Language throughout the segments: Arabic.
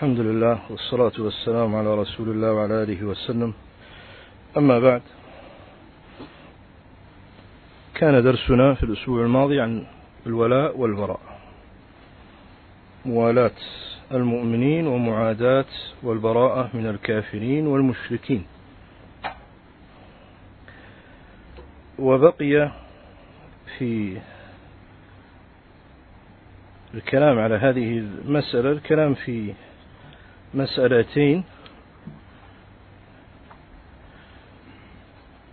الحمد لله والصلاة والسلام على رسول الله وعلى آله وسلم. أما بعد كان درسنا في الأسبوع الماضي عن الولاء والبراء موالاة المؤمنين ومعاداة والبراءة من الكافرين والمشركين. وبقي في الكلام على هذه المسألة الكلام في مسألتين.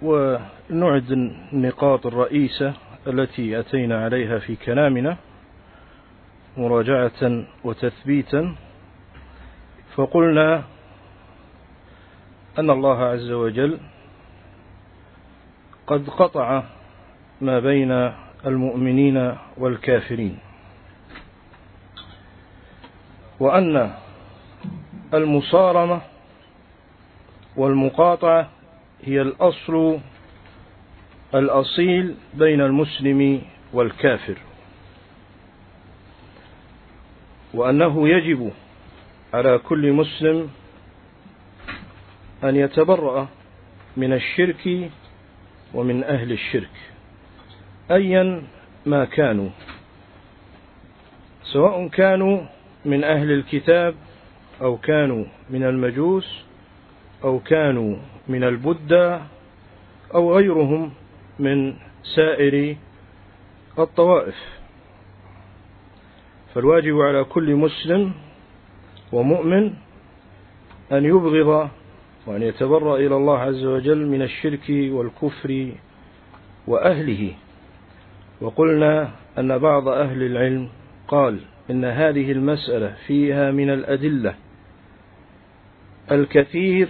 ونعد النقاط الرئيسة التي أتينا عليها في كلامنا مراجعة وتثبيتا. فقلنا أن الله عز وجل قد قطع ما بين المؤمنين والكافرين وأن المصارمة والمقاطعة هي الأصل الأصيل بين المسلم والكافر. وأنه يجب على كل مسلم أن يتبرأ من الشرك ومن أهل الشرك أيا ما كانوا سواء كانوا من أهل الكتاب أو كانوا من المجوس أو كانوا من البدة أو غيرهم من سائر الطوائف. فالواجب على كل مسلم ومؤمن أن يبغض وأن يتبرأ إلى الله عز وجل من الشرك والكفر وأهله. وقلنا أن بعض أهل العلم قال إن هذه المسألة فيها من الأدلة الكثير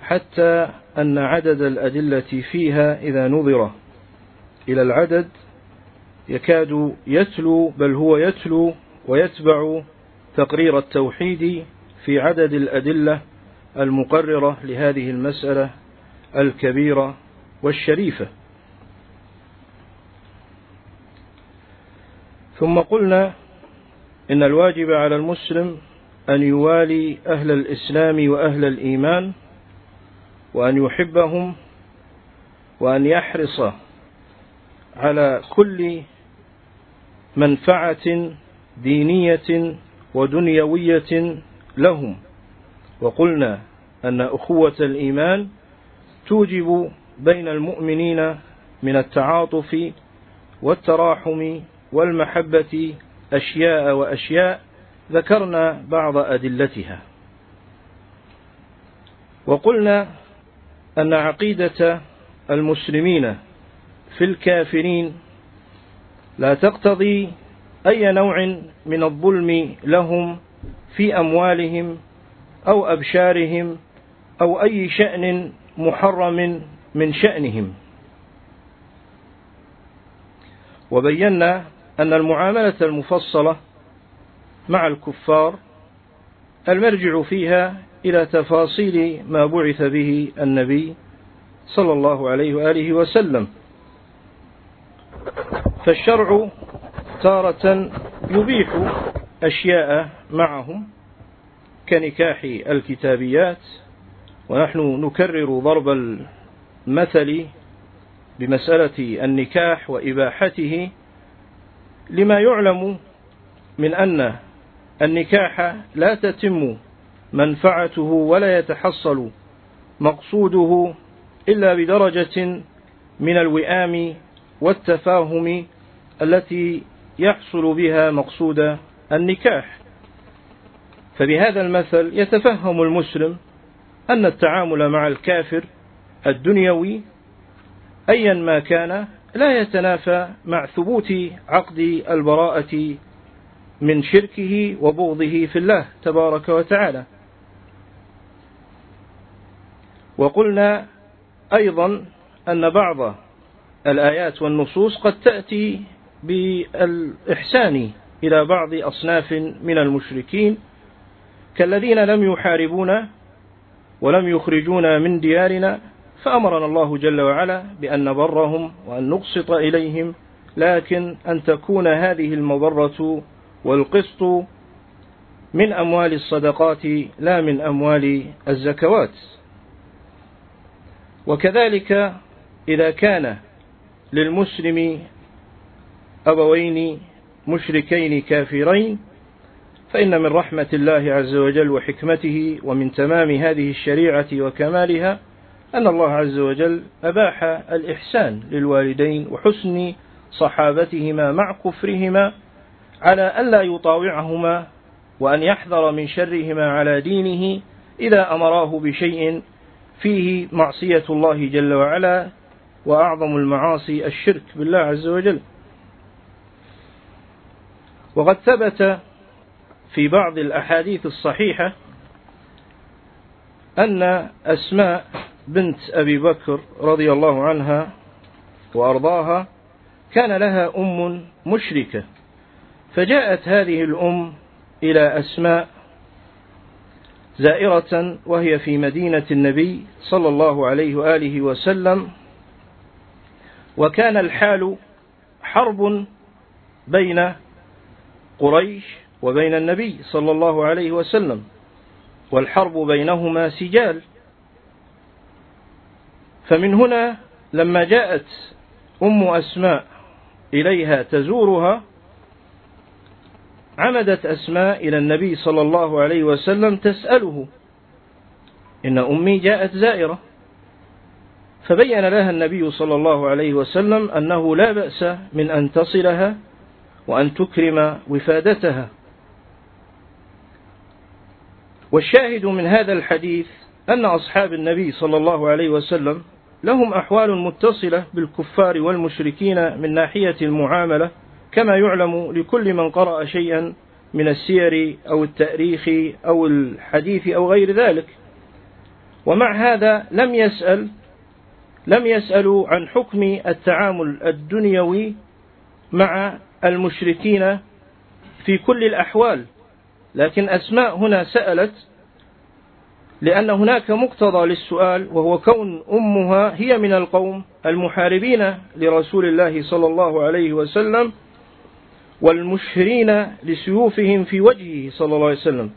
حتى أن عدد الأدلة فيها إذا نظر إلى العدد يكاد يتلو بل هو يتلو ويتبع تقرير التوحيد في عدد الأدلة المقررة لهذه المسألة الكبيرة والشريفة. ثم قلنا إن الواجب على المسلم أن يوالي أهل الإسلام وأهل الإيمان وأن يحبهم وأن يحرص على كل منفعة دينية ودنيوية لهم. وقلنا أن أخوة الإيمان توجب بين المؤمنين من التعاطف والتراحم والمحبة أشياء وأشياء ذكرنا بعض أدلتها. وقلنا أن عقيدة المسلمين في الكافرين لا تقتضي أي نوع من الظلم لهم في أموالهم أو أبشارهم أو أي شأن محرم من شأنهم. وبينا أن المعاملة المفصلة مع الكفار المرجع فيها إلى تفاصيل ما بعث به النبي صلى الله عليه وآله وسلم. فالشرع تارة يبيح أشياء معهم كنكاح الكتابيات ونحن نكرر ضرب المثل بمسألة النكاح وإباحته لما يعلم من أن النكاح لا تتم منفعته ولا يتحصل مقصوده إلا بدرجة من الوئام والتفاهم التي يحصل بها مقصود النكاح. فبهذا المثل يتفهم المسلم أن التعامل مع الكافر الدنيوي أيا ما كان لا يتنافى مع ثبوت عقد البراءة من شركه وبغضه في الله تبارك وتعالى. وقلنا أيضا أن بعض الآيات والنصوص قد تأتي بالإحسان إلى بعض أصناف من المشركين كالذين لم يحاربونا ولم يخرجونا من ديارنا فأمرنا الله جل وعلا بأن نبرهم وأن نقسط إليهم لكن أن تكون هذه المبرة والقسط من أموال الصدقات لا من أموال الزكوات. وكذلك إذا كان للمسلم أبوين مشركين كافرين فإن من رحمة الله عز وجل وحكمته ومن تمام هذه الشريعة وكمالها أن الله عز وجل أباح الإحسان للوالدين وحسن صحابتهما مع كفرهما على ألا يطاوعهما وأن يحذر من شرهما على دينه إذا أمراه بشيء فيه معصية الله جل وعلا وأعظم المعاصي الشرك بالله عز وجل. وقد ثبت في بعض الأحاديث الصحيحة أن أسماء بنت أبي بكر رضي الله عنها وأرضاها كان لها أم مشركة. فجاءت هذه الأم إلى أسماء زائرة وهي في مدينة النبي صلى الله عليه وآله وسلم وكان الحال حرب بين قريش وبين النبي صلى الله عليه وسلم والحرب بينهما سجال. فمن هنا لما جاءت أم أسماء إليها تزورها عمدت أسماء إلى النبي صلى الله عليه وسلم تسأله إن أمي جاءت زائرة. فبين لها النبي صلى الله عليه وسلم أنه لا بأس من أن تصلها وأن تكرم وفادتها. والشاهد من هذا الحديث أن أصحاب النبي صلى الله عليه وسلم لهم أحوال متصلة بالكفار والمشركين من ناحية المعاملة كما يعلم لكل من قرأ شيئا من السير أو التأريخ أو الحديث أو غير ذلك. ومع هذا لم يسأل لم يسألوا عن حكم التعامل الدنيوي مع المشركين في كل الأحوال لكن أسماء هنا سألت لأن هناك مقتضى للسؤال وهو كون أمها هي من القوم المحاربين لرسول الله صلى الله عليه وسلم والمشهرين لسيوفهم في وجهه صلى الله عليه وسلم.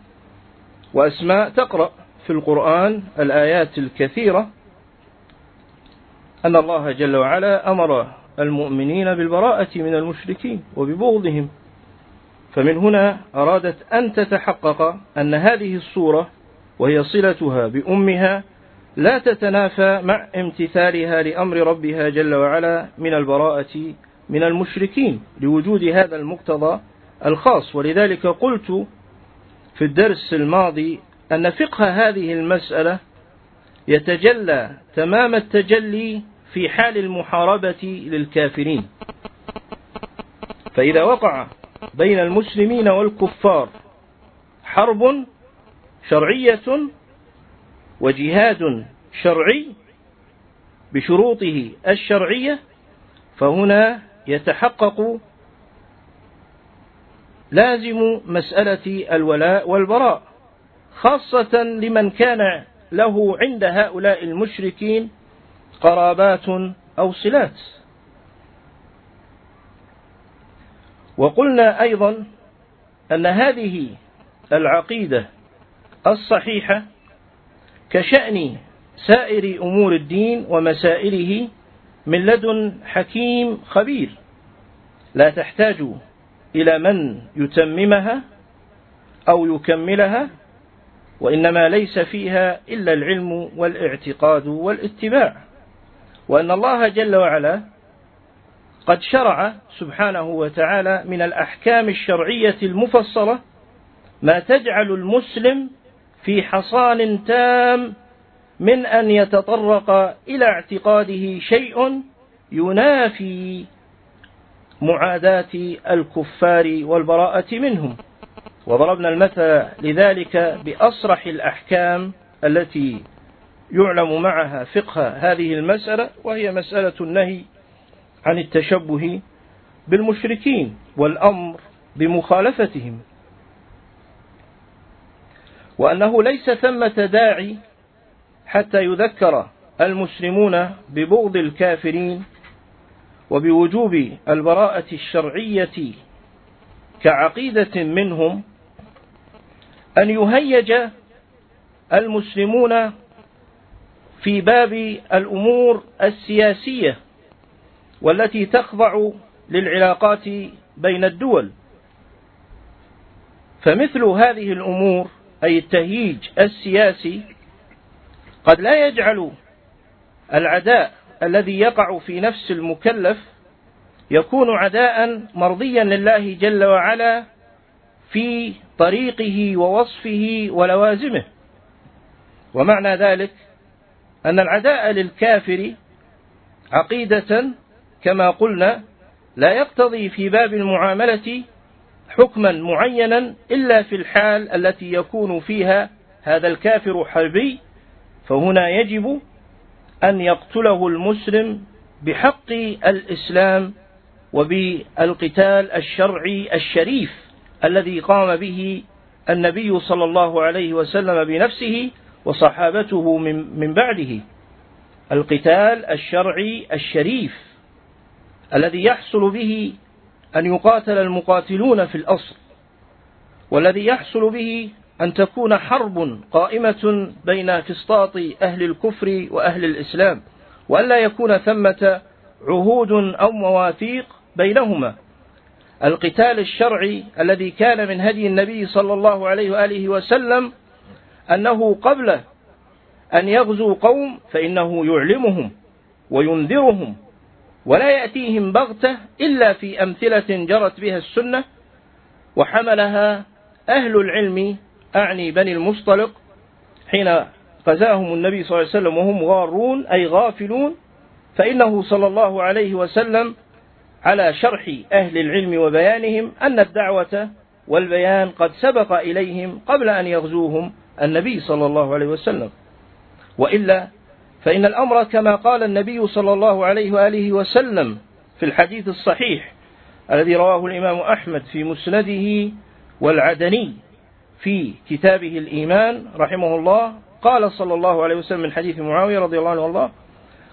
وأسماء تقرأ في القرآن الآيات الكثيرة. أن الله جل وعلا أمر المؤمنين بالبراءة من المشركين وببغضهم. فمن هنا أرادت أن تتحقق أن هذه الصورة وهي صلتها بأمها لا تتنافى مع امتثالها لأمر ربها جل وعلا من البراءة من المشركين لوجود هذا المقتضى الخاص. ولذلك قلت في الدرس الماضي أن فقه هذه المسألة يتجلى تمام التجلي في حال المحاربة للكافرين. فإذا وقع بين المسلمين والكفار حرب شرعية وجهاد شرعي بشروطه الشرعية فهنا يتحقق لازم مسألة الولاء والبراء خاصة لمن كان له عند هؤلاء المشركين قرابات أو صلات. وقلنا أيضا أن هذه العقيدة الصحيحة كشأن سائر أمور الدين ومسائله من لدن حكيم خبير. لا تحتاج إلى من يتممها أو يكملها وإنما ليس فيها إلا العلم والاعتقاد والاتباع. وأن الله جل وعلا قد شرع سبحانه وتعالى من الأحكام الشرعية المفصلة ما تجعل المسلم في حصان تام من أن يتطرق إلى اعتقاده شيء ينافي معاداة الكفار والبراءة منهم. وضربنا المثل لذلك بأصرح الأحكام التي يعلم معها فقه هذه المسألة وهي مسألة النهي عن التشبه بالمشركين والأمر بمخالفتهم. وأنه ليس ثمة داعي حتى يذكر المسلمون ببغض الكافرين وبوجوب البراءة الشرعية كعقيدة منهم أن يهيج المسلمون في باب الأمور السياسية والتي تخضع للعلاقات بين الدول. فمثل هذه الأمور أي التهييج السياسي قد لا يجعل العداء الذي يقع في نفس المكلف يكون عداء مرضيا لله جل وعلا في طريقه ووصفه ولوازمه. ومعنى ذلك أن العداء للكافر عقيدة كما قلنا لا يقتضي في باب المعاملة حكما معينا إلا في الحال التي يكون فيها هذا الكافر حربي فهنا يجب أن يقتله المسلم بحق الإسلام وبالقتال الشرعي الشريف الذي قام به النبي صلى الله عليه وسلم بنفسه وصحابته من, من بعده. القتال الشرعي الشريف الذي يحصل به أن يقاتل المقاتلون في الأصل والذي يحصل به أن تكون حرب قائمة بين فسطاط أهل الكفر وأهل الإسلام وألا يكون ثمة عهود أو مواثيق بينهما. القتال الشرعي الذي كان من هدي النبي صلى الله عليه وآله وسلم أنه قبل أن يغزو قوم فإنه يعلمهم وينذرهم ولا يأتيهم بغتة إلا في أمثلة جرت بها السنة وحملها أهل العلم أعني بني المصطلق حين غزاهم النبي صلى الله عليه وسلم وهم غارون أي غافلون فإنه صلى الله عليه وسلم على شرح أهل العلم وبيانهم أن الدعوة والبيان قد سبق إليهم قبل أن يغزوهم النبي صلى الله عليه وسلم. وإلا فإن الأمر كما قال النبي صلى الله عليه وآله وسلم في الحديث الصحيح الذي رواه الإمام أحمد في مسنده والعدني في كتابه الإيمان رحمه الله. قال صلى الله عليه وسلم من حديث معاوية رضي الله عنه الله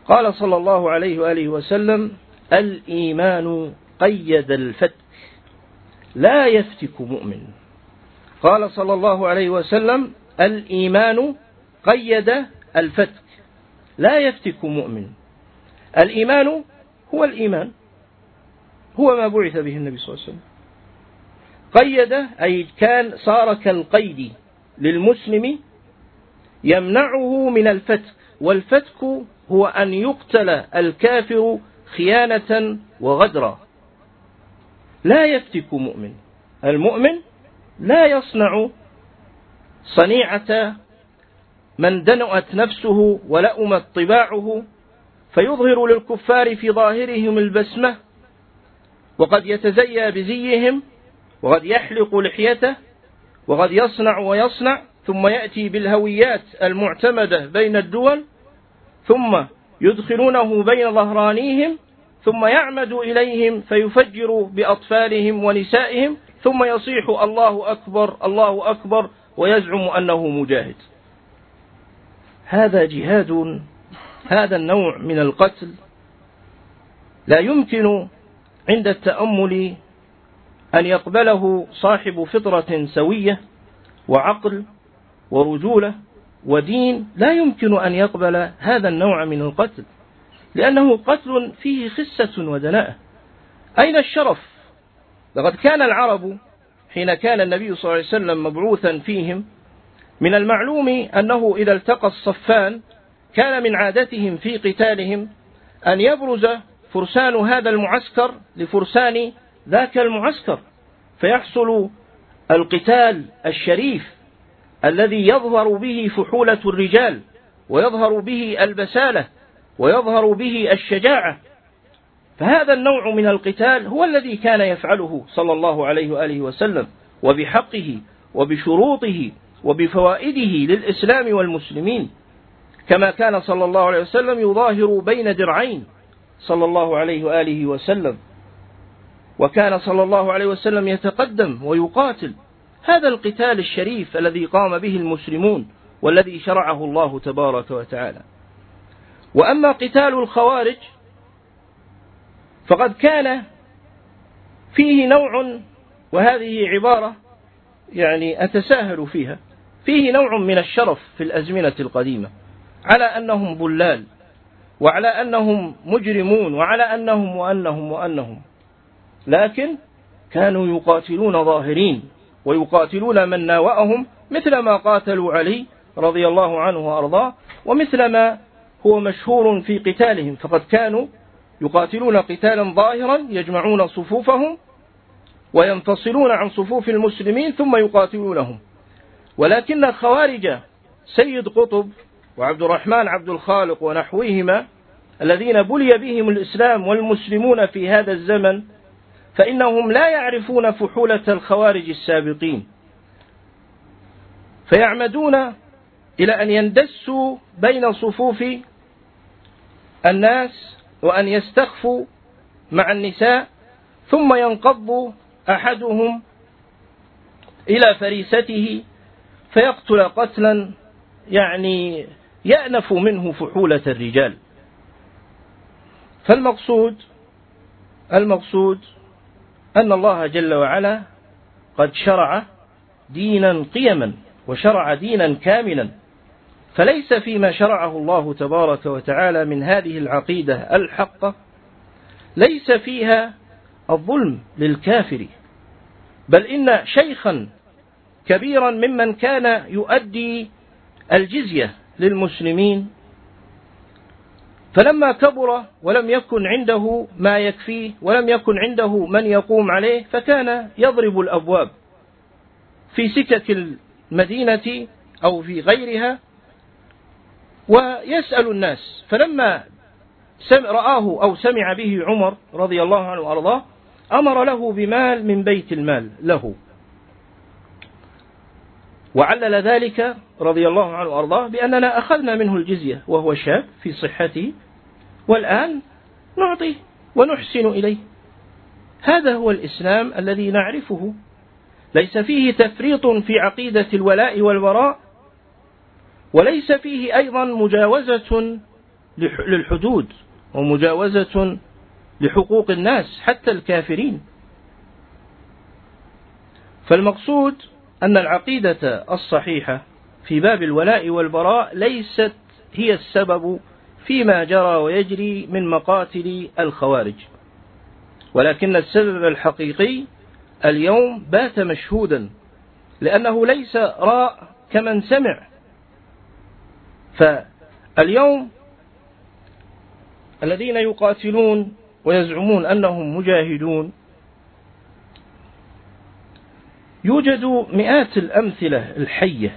قال صلى الله عليه وآله وسلم الإيمان قيد الفتك لا يفتك مؤمن. قال صلى الله عليه وسلم الإيمان قيد الفتك لا يفتك مؤمن. الإيمان هو الإيمان هو ما بعث به النبي صلى الله عليه وسلم. قيد أي كان صار كالقيد للمسلم يمنعه من الفتك والفتك هو أن يقتل الكافر خيانة وغدرا. لا يفتك مؤمن. المؤمن لا يصنع صنيعة من دنؤت نفسه ولأمت طباعه فيظهر للكفار في ظاهرهم البسمة وقد يتزيى بزيهم وقد يحلق لحيته وقد يصنع ويصنع ثم يأتي بالهويات المعتمدة بين الدول ثم يدخلونه بين ظهرانيهم ثم يعمد إليهم فيفجر بأطفالهم ونسائهم ثم يصيح الله أكبر الله أكبر ويزعم أنه مجاهد. هذا جهاد هذا النوع من القتل لا يمكن عند التأمل أن يقبله صاحب فطرة سوية وعقل ورجولة ودين لا يمكن أن يقبل هذا النوع من القتل لأنه قتل فيه خسة ودناءة. أين الشرف؟ لقد كان العرب حين كان النبي صلى الله عليه وسلم مبعوثا فيهم من المعلوم أنه إذا التقى الصفان كان من عادتهم في قتالهم أن يبرز فرسان هذا المعسكر لفرسان ذاك المعسكر فيحصل القتال الشريف الذي يظهر به فحولة الرجال ويظهر به البسالة ويظهر به الشجاعة. فهذا النوع من القتال هو الذي كان يفعله صلى الله عليه وآله وسلم وبحقه وبشروطه وبفوائده للإسلام والمسلمين. كما كان صلى الله عليه وسلم يظاهر بين درعين صلى الله عليه وآله وسلم. وكان صلى الله عليه وسلم يتقدم ويقاتل. هذا القتال الشريف الذي قام به المسلمون والذي شرعه الله تبارك وتعالى. وأما قتال الخوارج فقد كان فيه نوع وهذه عبارة يعني أتساهل فيها فيه نوع من الشرف في الأزمنة القديمة على أنهم ضلال وعلى أنهم مجرمون وعلى أنهم وأنهم وأنهم. لكن كانوا يقاتلون ظاهرين ويقاتلون من ناوأهم مثل ما قاتلوا علي رضي الله عنه وأرضاه ومثل ما هو مشهور في قتالهم. فقد كانوا يقاتلون قتالا ظاهرا يجمعون صفوفهم وينفصلون عن صفوف المسلمين ثم يقاتلونهم. ولكن الخوارج سيد قطب وعبد الرحمن عبد الخالق ونحوهما الذين بلي بهم الإسلام والمسلمون في هذا الزمن فإنهم لا يعرفون فحولة الخوارج السابقين. فيعمدون إلى أن يندسوا بين صفوف الناس وأن يستخفوا مع النساء ثم ينقض أحدهم إلى فريسته فيقتل قتلا يعني يأنف منه فحولة الرجال. فالمقصود المقصود أن الله جل وعلا قد شرع دينا قيما وشرع دينا كاملا. فليس فيما شرعه الله تبارك وتعالى من هذه العقيدة الحقة ليس فيها الظلم للكافر. بل إن شيخا كبيرا ممن كان يؤدي الجزية للمسلمين فلما كبر ولم يكن عنده ما يكفيه ولم يكن عنده من يقوم عليه فكان يضرب الأبواب في سكك المدينة أو في غيرها ويسأل الناس. فلما رآه أو سمع به عمر رضي الله عنه وأرضاه أمر له بمال من بيت المال له. وعلل ذلك رضي الله عنه وأرضاه بأننا أخذنا منه الجزية وهو شاب في صحته والآن نعطيه ونحسن إليه. هذا هو الإسلام الذي نعرفه. ليس فيه تفريط في عقيدة الولاء والبراء وليس فيه أيضا مجاوزة للحدود ومجاوزة لحقوق الناس حتى الكافرين. فالمقصود أن العقيدة الصحيحة في باب الولاء والبراء ليست هي السبب فيما جرى ويجري من مقاتل الخوارج. ولكن السبب الحقيقي اليوم بات مشهودا لأنه ليس راء كمن سمع. فاليوم الذين يقاتلون ويزعمون أنهم مجاهدون يوجد مئات الأمثلة الحية.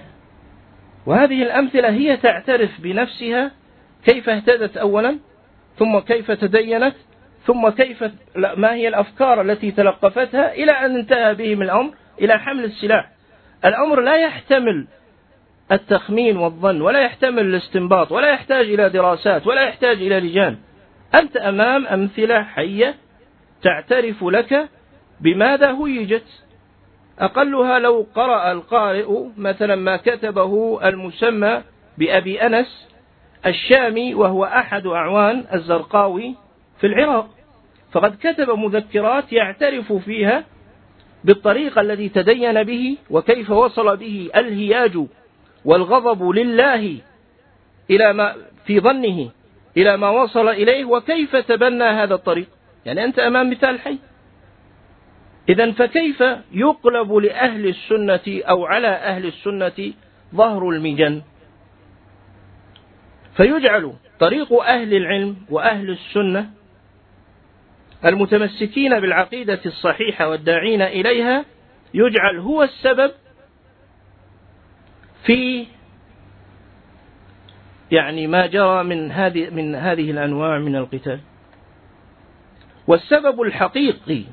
وهذه الأمثلة هي تعترف بنفسها كيف اهتدت أولا ثم كيف تدينت ثم كيف ما هي الأفكار التي تلقفتها إلى أن انتهى بهم الأمر إلى حمل السلاح. الأمر لا يحتمل التخمين والظن ولا يحتمل الاستنباط ولا يحتاج إلى دراسات ولا يحتاج إلى لجان. أنت أمام أمثلة حية تعترف لك بماذا هيجت أقلها لو قرأ القارئ مثلا ما كتبه المسمى بأبي أنس الشامي وهو أحد أعوان الزرقاوي في العراق. فقد كتب مذكرات يعترف فيها بالطريقة الذي تدين به وكيف وصل به الهياج والغضب لله إلى ما في ظنه إلى ما وصل إليه وكيف تبنى هذا الطريق. يعني أنت أمام مثال حي. إذا فكيف يقلب لأهل السنة أو على أهل السنة ظهر المجن؟ فيجعل طريق أهل العلم وأهل السنة المتمسكين بالعقيدة الصحيحة والداعين إليها يجعل هو السبب في يعني ما جرى من هذه من هذه الأنواع من القتال. والسبب الحقيقي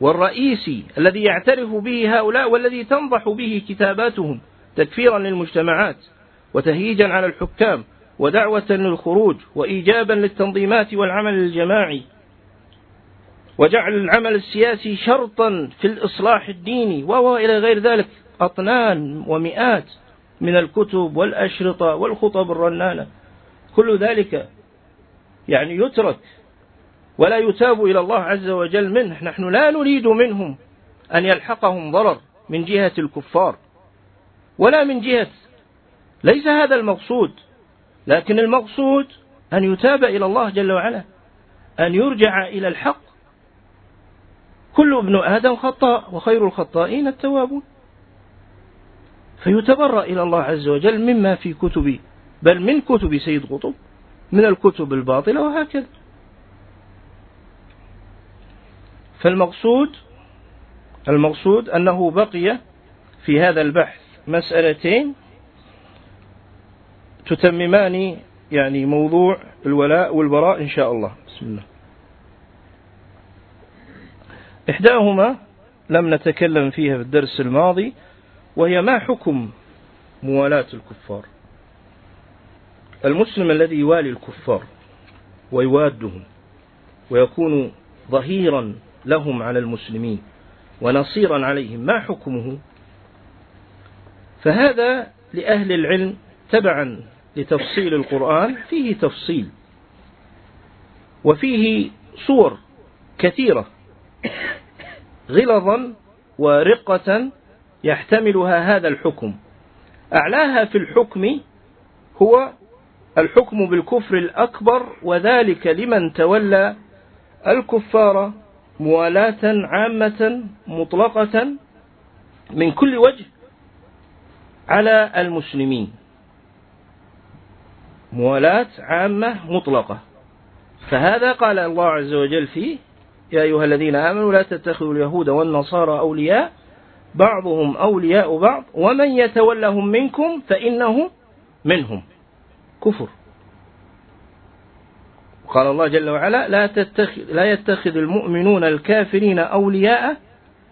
والرئيسي الذي يعترف به هؤلاء والذي تنضح به كتاباتهم تكفيرا للمجتمعات وتهييجا على الحكام ودعوة للخروج وإيجابا للتنظيمات والعمل الجماعي وجعل العمل السياسي شرطا في الإصلاح الديني وإلى غير ذلك أطنان ومئات من الكتب والأشرطة والخطب الرنانة. كل ذلك يعني يترك ولا يتاب إلى الله عز وجل منه. نحن لا نريد منهم أن يلحقهم ضرر من جهة الكفار ولا من جهة ليس هذا المقصود لكن المقصود أن يتاب إلى الله جل وعلا أن يرجع إلى الحق. كل ابن آدم خطاء وخير الخطائين التوابون. فيتبرأ إلى الله عز وجل مما في كتب بل من كتب سيد قطب من الكتب الباطلة وهكذا. فالمقصود المقصود أنه بقي في هذا البحث مسألتين تتممان يعني موضوع الولاء والبراء إن شاء الله. بسم الله. إحداهما لم نتكلم فيها في الدرس الماضي وهي ما حكم موالاة الكفار؟ المسلم الذي يوالي الكفار ويوادهم ويكون ظهيرا لهم على المسلمين ونصيرا عليهم. ما حكمه؟ فهذا لأهل العلم تبعا لتفصيل القرآن فيه تفصيل وفيه صور كثيرة غلظا ورقة يحتملها هذا الحكم. أعلاها في الحكم هو الحكم بالكفر الأكبر وذلك لمن تولى الكفار موالاة عامة مطلقة من كل وجه على المسلمين. موالاة عامة مطلقة. فهذا قال الله عز وجل فيه يا أيها الذين آمنوا لا تتخذوا اليهود والنصارى أولياء بعضهم أولياء بعض ومن يتولهم منكم فإنه منهم. كفر. قال الله جل وعلا لا, تتخذ لا يتخذ المؤمنون الكافرين أولياء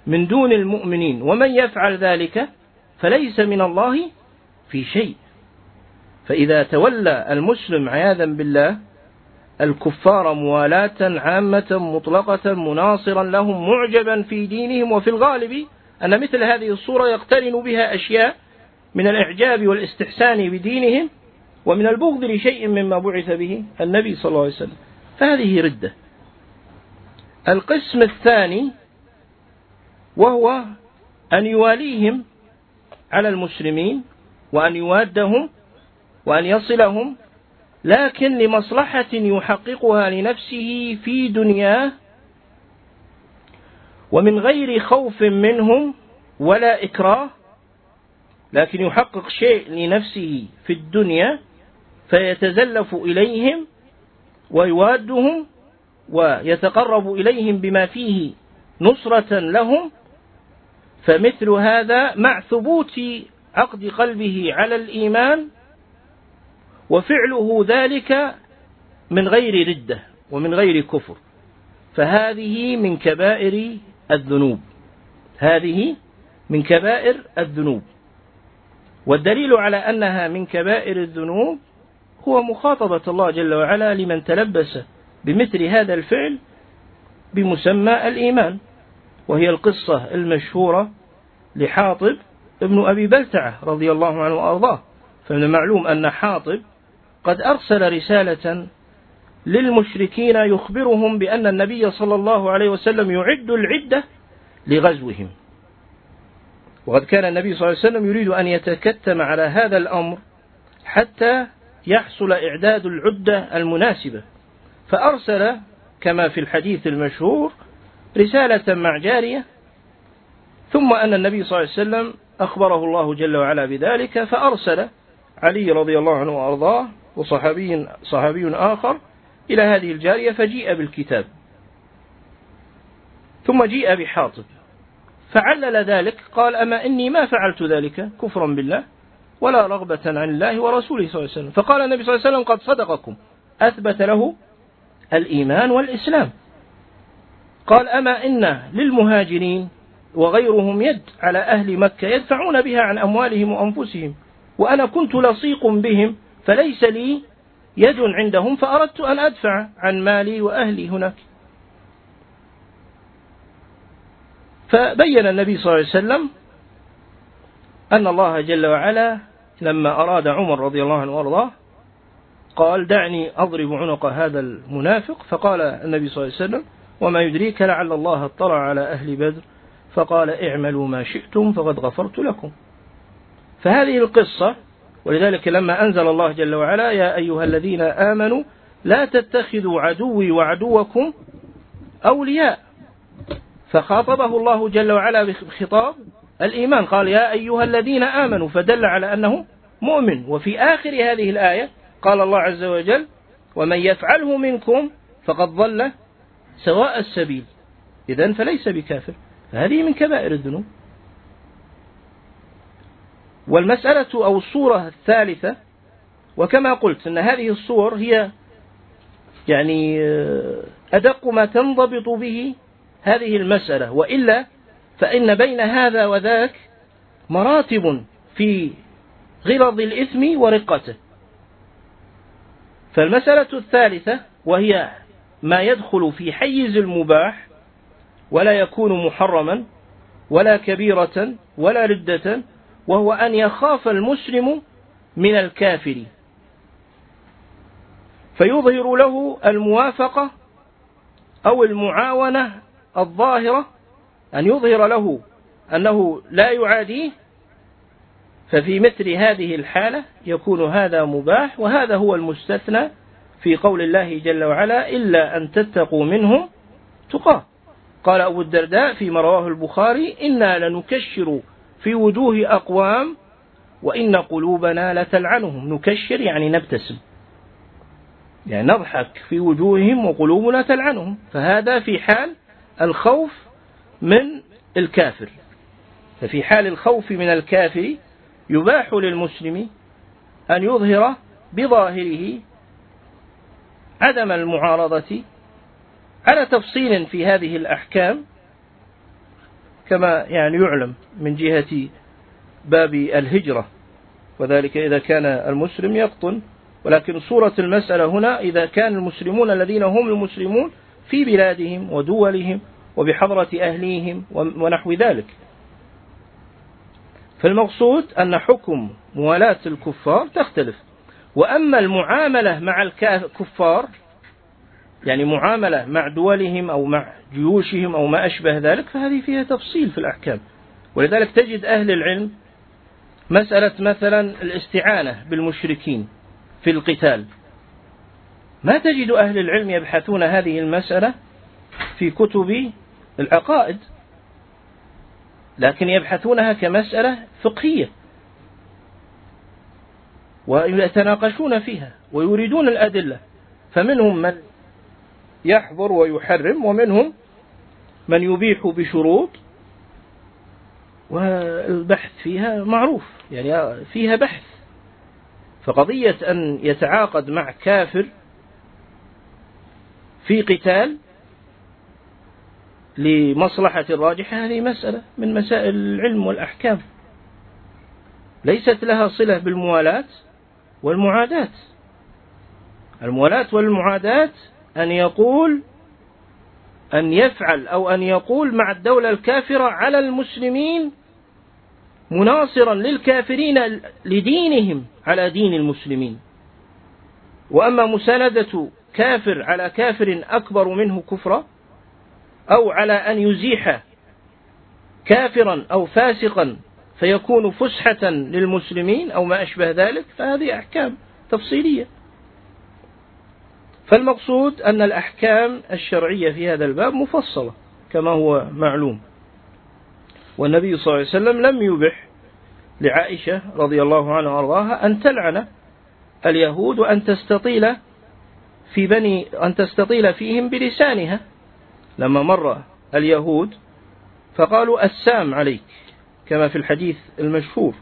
من دون المؤمنين. ومن يفعل ذلك فليس من الله في شيء. فإذا تولى المسلم عياذا بالله الكفار موالاة عامة مطلقة مناصرا لهم معجبا في دينهم وفي الغالب أن مثل هذه الصورة يقترن بها أشياء من الإعجاب والإستحسان بدينهم ومن البغض لشيء مما بعث به النبي صلى الله عليه وسلم. فهذه ردة. القسم الثاني وهو أن يواليهم على المسلمين وأن يوادهم وأن يصلهم لكن لمصلحة يحققها لنفسه في دنياه ومن غير خوف منهم ولا إكراه لكن يحقق شيء لنفسه في الدنيا فيتزلف إليهم ويوادهم ويتقرب إليهم بما فيه نصرة لهم فمثل هذا مع ثبوت عقد قلبه على الإيمان وفعله ذلك من غير ردة ومن غير كفر. فهذه من كبائر الذنوب. هذه من كبائر الذنوب. والدليل على أنها من كبائر الذنوب هو مخاطبة الله جل وعلا لمن تلبس بمثل هذا الفعل بمسمى الإيمان وهي القصة المشهورة لحاطب ابن أبي بلتعة رضي الله عنه وأرضاه. فمن المعلوم أن حاطب قد أرسل رسالة للمشركين يخبرهم بأن النبي صلى الله عليه وسلم يعد العدة لغزوهم. وقد كان النبي صلى الله عليه وسلم يريد أن يتكتم على هذا الأمر حتى يحصل إعداد العدة المناسبة. فأرسل كما في الحديث المشهور رسالة مع جارية ثم أن النبي صلى الله عليه وسلم أخبره الله جل وعلا بذلك فأرسل علي رضي الله عنه وأرضاه وصحابي صحابي آخر إلى هذه الجارية فجيء بالكتاب. ثم جيء بحاطب. فعلل ذلك قال أما إني ما فعلت ذلك؟ كفرا بالله. ولا رغبة عن الله ورسوله صلى الله عليه وسلم. فقال النبي صلى الله عليه وسلم قد صدقكم. أثبت له الإيمان والإسلام. قال أما إن للمهاجرين وغيرهم يد على أهل مكة يدفعون بها عن أموالهم وأنفسهم وأنا كنت لصيق بهم فليس لي يد عندهم فأردت أن أدفع عن مالي وأهلي هناك. فبين النبي صلى الله عليه وسلم أن الله جل وعلا لما أراد عمر رضي الله عنه وأرضاه قال دعني أضرب عنق هذا المنافق. فقال النبي صلى الله عليه وسلم وما يدريك لعل الله اطلع على أهل بدر. فقال اعملوا ما شئتم فقد غفرت لكم. فهذه القصة ولذلك لما أنزل الله جل وعلا يا أيها الذين آمنوا لا تتخذوا عدوي وعدوكم أولياء. فخاطبه الله جل وعلا بخطاب الإيمان. قال يا أيها الذين آمنوا فدل على أنه مؤمن. وفي آخر هذه الآية قال الله عز وجل ومن يفعله منكم فقد ضل سواء السبيل. إذا فليس بكافر. فهذه من كبائر الذنوب. والمسألة أو الصورة الثالثة وكما قلت أن هذه الصور هي يعني آه، أدق ما تنضبط به هذه المسألة. وإلا فإن بين هذا وذاك مراتب في غلظ الإثم ورقته. فالمسألة الثالثة وهي ما يدخل في حيز المباح ولا يكون محرما ولا كبيرة ولا ردة وهو أن يخاف المسلم من الكافر. فيظهر له الموافقة أو المعاونة الظاهرة أن يظهر له أنه لا يعاديه ففي مثل هذه الحالة يكون هذا مباح وهذا هو المستثنى في قول الله جل وعلا إلا أن تتقوا منهم تقاه. قال أبو الدرداء فيما رواه البخاري إنا لنكشر في وجوه أقوام وإن قلوبنا لتلعنهم. نكشر يعني نبتسم. يعني نضحك في وجوههم وقلوبنا تلعنهم. فهذا في حال الخوف من الكافر. ففي حال الخوف من الكافر يباح للمسلم أن يظهر بظاهره عدم المعارضة على تفصيل في هذه الأحكام كما يعني يعلم من جهة باب الهجرة. وذلك إذا كان المسلم يقطن. ولكن صورة المسألة هنا إذا كان المسلمون الذين هم المسلمون في بلادهم ودولهم وبحضرة أهليهم ونحو ذلك. فالمقصود أن حكم موالاة الكفار تختلف. وأما المعاملة مع الكفار يعني معاملة مع دولهم أو مع جيوشهم أو ما أشبه ذلك فهذه فيها تفصيل في الأحكام. ولذلك تجد أهل العلم مسألة مثلا الاستعانة بالمشركين في القتال. ما تجد أهل العلم يبحثون هذه المسألة في كتب العقائد لكن يبحثونها كمسألة فقهية ويتناقشون فيها ويريدون الأدلة. فمنهم من يحظر ويحرم ومنهم من يبيح بشروط والبحث فيها معروف يعني فيها بحث. فقضية أن يتعاقد مع كافر في قتال لمصلحة راجحة هذه مسألة من مسائل العلم والأحكام. ليست لها صلة بالموالاة والمعاداة الموالاة والمعاداة أن يقول أن يفعل أو أن يقول مع الدولة الكافرة على المسلمين مناصرا للكافرين لدينهم على دين المسلمين. وأما مساندة كافر على كافر أكبر منه كفرا أو على أن يزيح كافرا أو فاسقا فيكون فسحة للمسلمين أو ما أشبه ذلك فهذه أحكام تفصيلية. فالمقصود أن الأحكام الشرعية في هذا الباب مفصلة كما هو معلوم. والنبي صلى الله عليه وسلم لم يبح لعائشة رضي الله عنها وأرضاها أن تلعن اليهود وأن تستطيل في بني أن تستطيل فيهم بلسانها. لما مر اليهود فقالوا السام عليك كما في الحديث المشهور.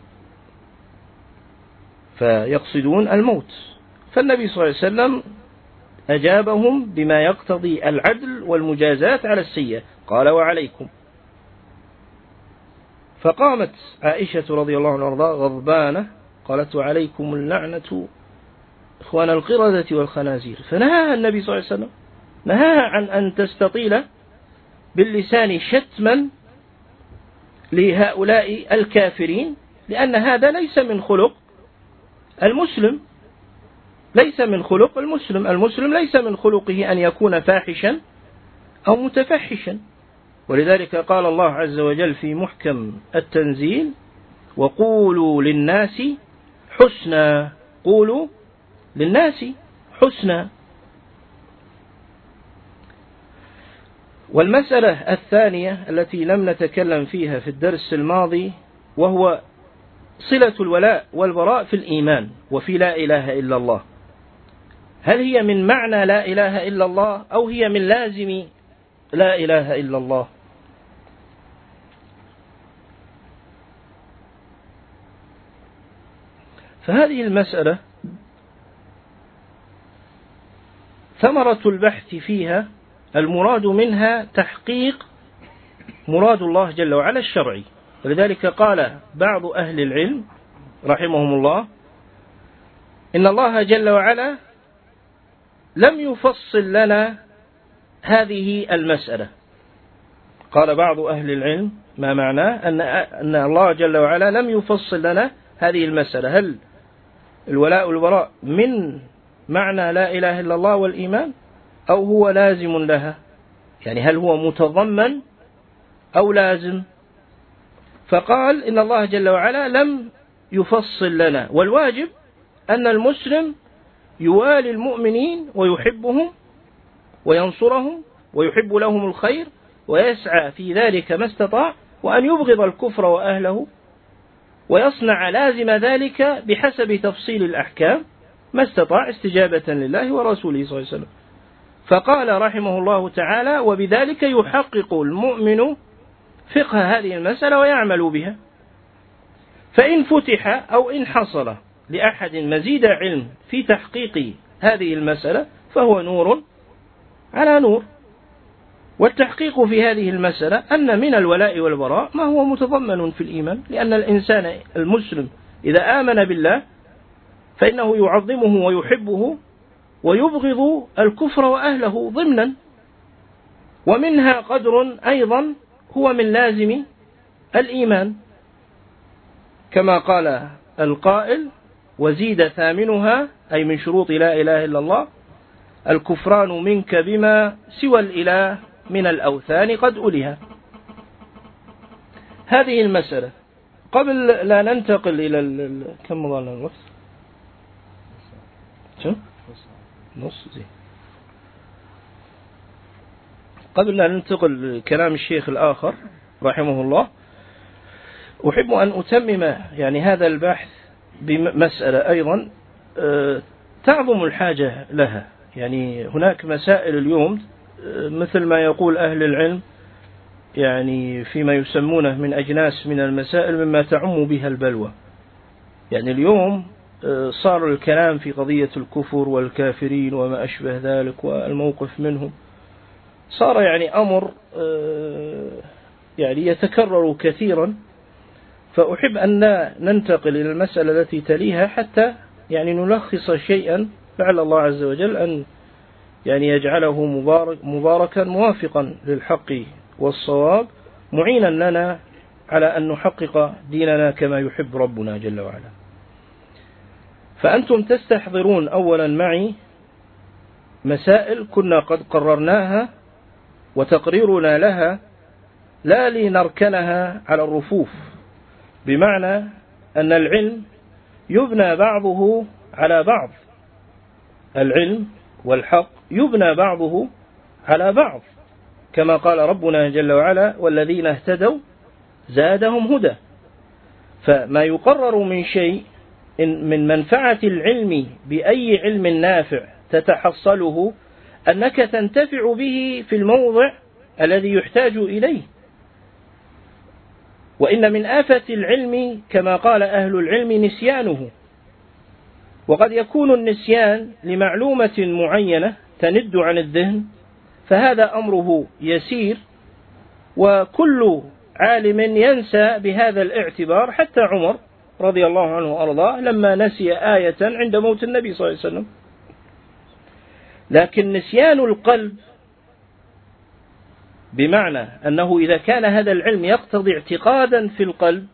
فيقصدون الموت. فالنبي صلى الله عليه وسلم أجابهم بما يقتضي العدل والمجازاة على السيئة. قال وعليكم. فقامت عائشة رضي الله عنها غضبانة قالت وعليكم اللعنة إخوان القردة والخنازير. فنهاها النبي صلى الله عليه وسلم. نهاها عن أن تستطيل باللسان شتما لهؤلاء الكافرين لأن هذا ليس من خلق المسلم. ليس من خلق المسلم. المسلم ليس من خلقه أن يكون فاحشا أو متفحشا. ولذلك قال الله عز وجل في محكم التنزيل وقولوا للناس حسنا قولوا للناس حسنا. والمسألة الثانية التي لم نتكلم فيها في الدرس الماضي وهو صلة الولاء والبراء في الإيمان وفي لا إله إلا الله. هل هي من معنى لا إله إلا الله أو هي من لازم لا إله إلا الله؟ فهذه المسألة ثمرة البحث فيها المراد منها تحقيق مراد الله جل وعلا الشرعي. ولذلك قال بعض أهل العلم رحمهم الله إن الله جل وعلا لم يفصل لنا هذه المسألة. قال بعض أهل العلم ما معناه أن أن الله جل وعلا لم يفصل لنا هذه المسألة. هل الولاء والبراء من معنى لا إله إلا الله والإيمان؟ أو هو لازم لها؟ يعني هل هو متضمن أو لازم؟ فقال إن الله جل وعلا لم يفصل لنا. والواجب أن المسلم يوالي المؤمنين ويحبهم وينصرهم ويحب لهم الخير ويسعى في ذلك ما استطاع وأن يبغض الكفر وأهله ويصنع لازم ذلك بحسب تفصيل الأحكام ما استطاع استجابة لله ورسوله صلى الله عليه وسلم. فقال رحمه الله تعالى وبذلك يحقق المؤمن فقه هذه المسألة ويعمل بها. فإن فتح أو إن حصل لأحد مزيد علم في تحقيق هذه المسألة فهو نور على نور. والتحقيق في هذه المسألة أن من الولاء والبراء ما هو متضمن في الإيمان لأن الإنسان المسلم إذا آمن بالله فإنه يعظمه ويحبه ويبغض الكفر وأهله ضمنا ومنها قدر أيضا هو من لازم الإيمان. كما قال القائل وزيد ثامنها أي من شروط لا إله إلا الله الكفران منك بما سوى الإله من الأوثان قد ألها. هذه المسألة. قبل لا ننتقل إلى كم مضى الوقت؟ نص زي قبل أن ننتقل لكلام الشيخ الآخر رحمه الله أحب أن أتمم يعني هذا البحث بمسألة أيضا آه، تعظم الحاجة لها. يعني هناك مسائل اليوم آه، مثل ما يقول أهل العلم يعني فيما يسمونه من أجناس من المسائل مما تعم بها البلوى. يعني اليوم صار الكلام في قضية الكفر والكافرين وما أشبه ذلك والموقف منهم. صار يعني أمر يعني يتكرر كثيرا. فأحب أن ننتقل إلى المسألة التي تليها حتى يعني نلخص شيئا. لعل الله عز وجل أن يعني يجعله مبارك مباركا موافقا للحق والصواب معينا لنا على أن نحقق ديننا كما يحب ربنا جل وعلا. فأنتم تستحضرون أولا معي مسائل كنا قد قررناها وتقريرنا لها لا لنركنها على الرفوف بمعنى أن العلم يبنى بعضه على بعض. العلم والحق يبنى بعضه على بعض كما قال ربنا جل وعلا والذين اهتدوا زادهم هدى. فما يقرر من شيء من منفعة العلم بأي علم نافع تتحصله أنك تنتفع به في الموضع الذي يحتاج إليه. وإن من آفة العلم كما قال أهل العلم نسيانه. وقد يكون النسيان لمعلومة معينة تند عن الذهن فهذا أمره يسير وكل عالم ينسى بهذا الاعتبار حتى عمر. رضي الله عنه وأرضاه لما نسي آية عند موت النبي صلى الله عليه وسلم. لكن نسيان القلب بمعنى أنه إذا كان هذا العلم يقتضي اعتقادا في القلب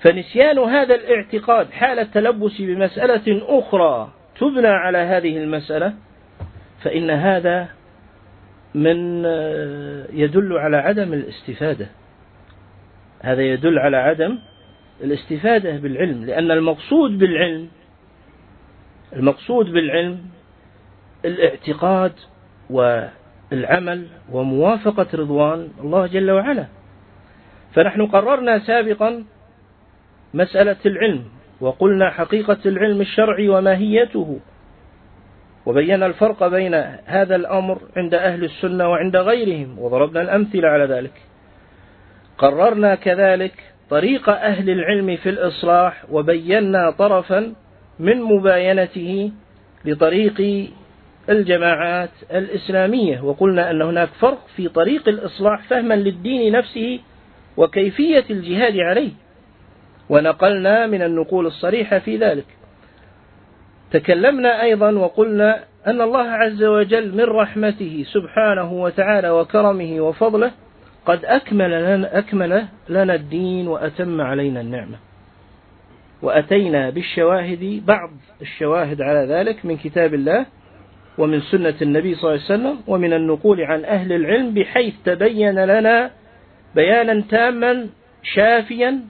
فنسيان هذا الاعتقاد حال التلبس بمسألة أخرى تبنى على هذه المسألة فإن هذا من آه، يدل على عدم الاستفادة. هذا يدل على عدم الاستفادة بالعلم لأن المقصود بالعلم المقصود بالعلم الاعتقاد والعمل وموافقة رضوان الله جل وعلا. فنحن قررنا سابقا مسألة العلم وقلنا حقيقة العلم الشرعي وماهيته وبينا الفرق بين هذا الأمر عند أهل السنة وعند غيرهم وضربنا الأمثلة على ذلك. قررنا كذلك طريق أهل العلم في الإصلاح وبينا طرفا من مباينته لطريق الجماعات الإسلامية. وقلنا أن هناك فرق في طريق الإصلاح فهما للدين نفسه وكيفية الجهاد عليه. ونقلنا من النقول الصريحة في ذلك. تكلمنا أيضا وقلنا أن الله عز وجل من رحمته سبحانه وتعالى وكرمه وفضله قد أكمل لنا, أكمل لنا الدين وأتم علينا النعمة. وأتينا بالشواهد بعض الشواهد على ذلك من كتاب الله ومن سنة النبي صلى الله عليه وسلم ومن النقول عن أهل العلم بحيث تبين لنا بيانا تاما شافيا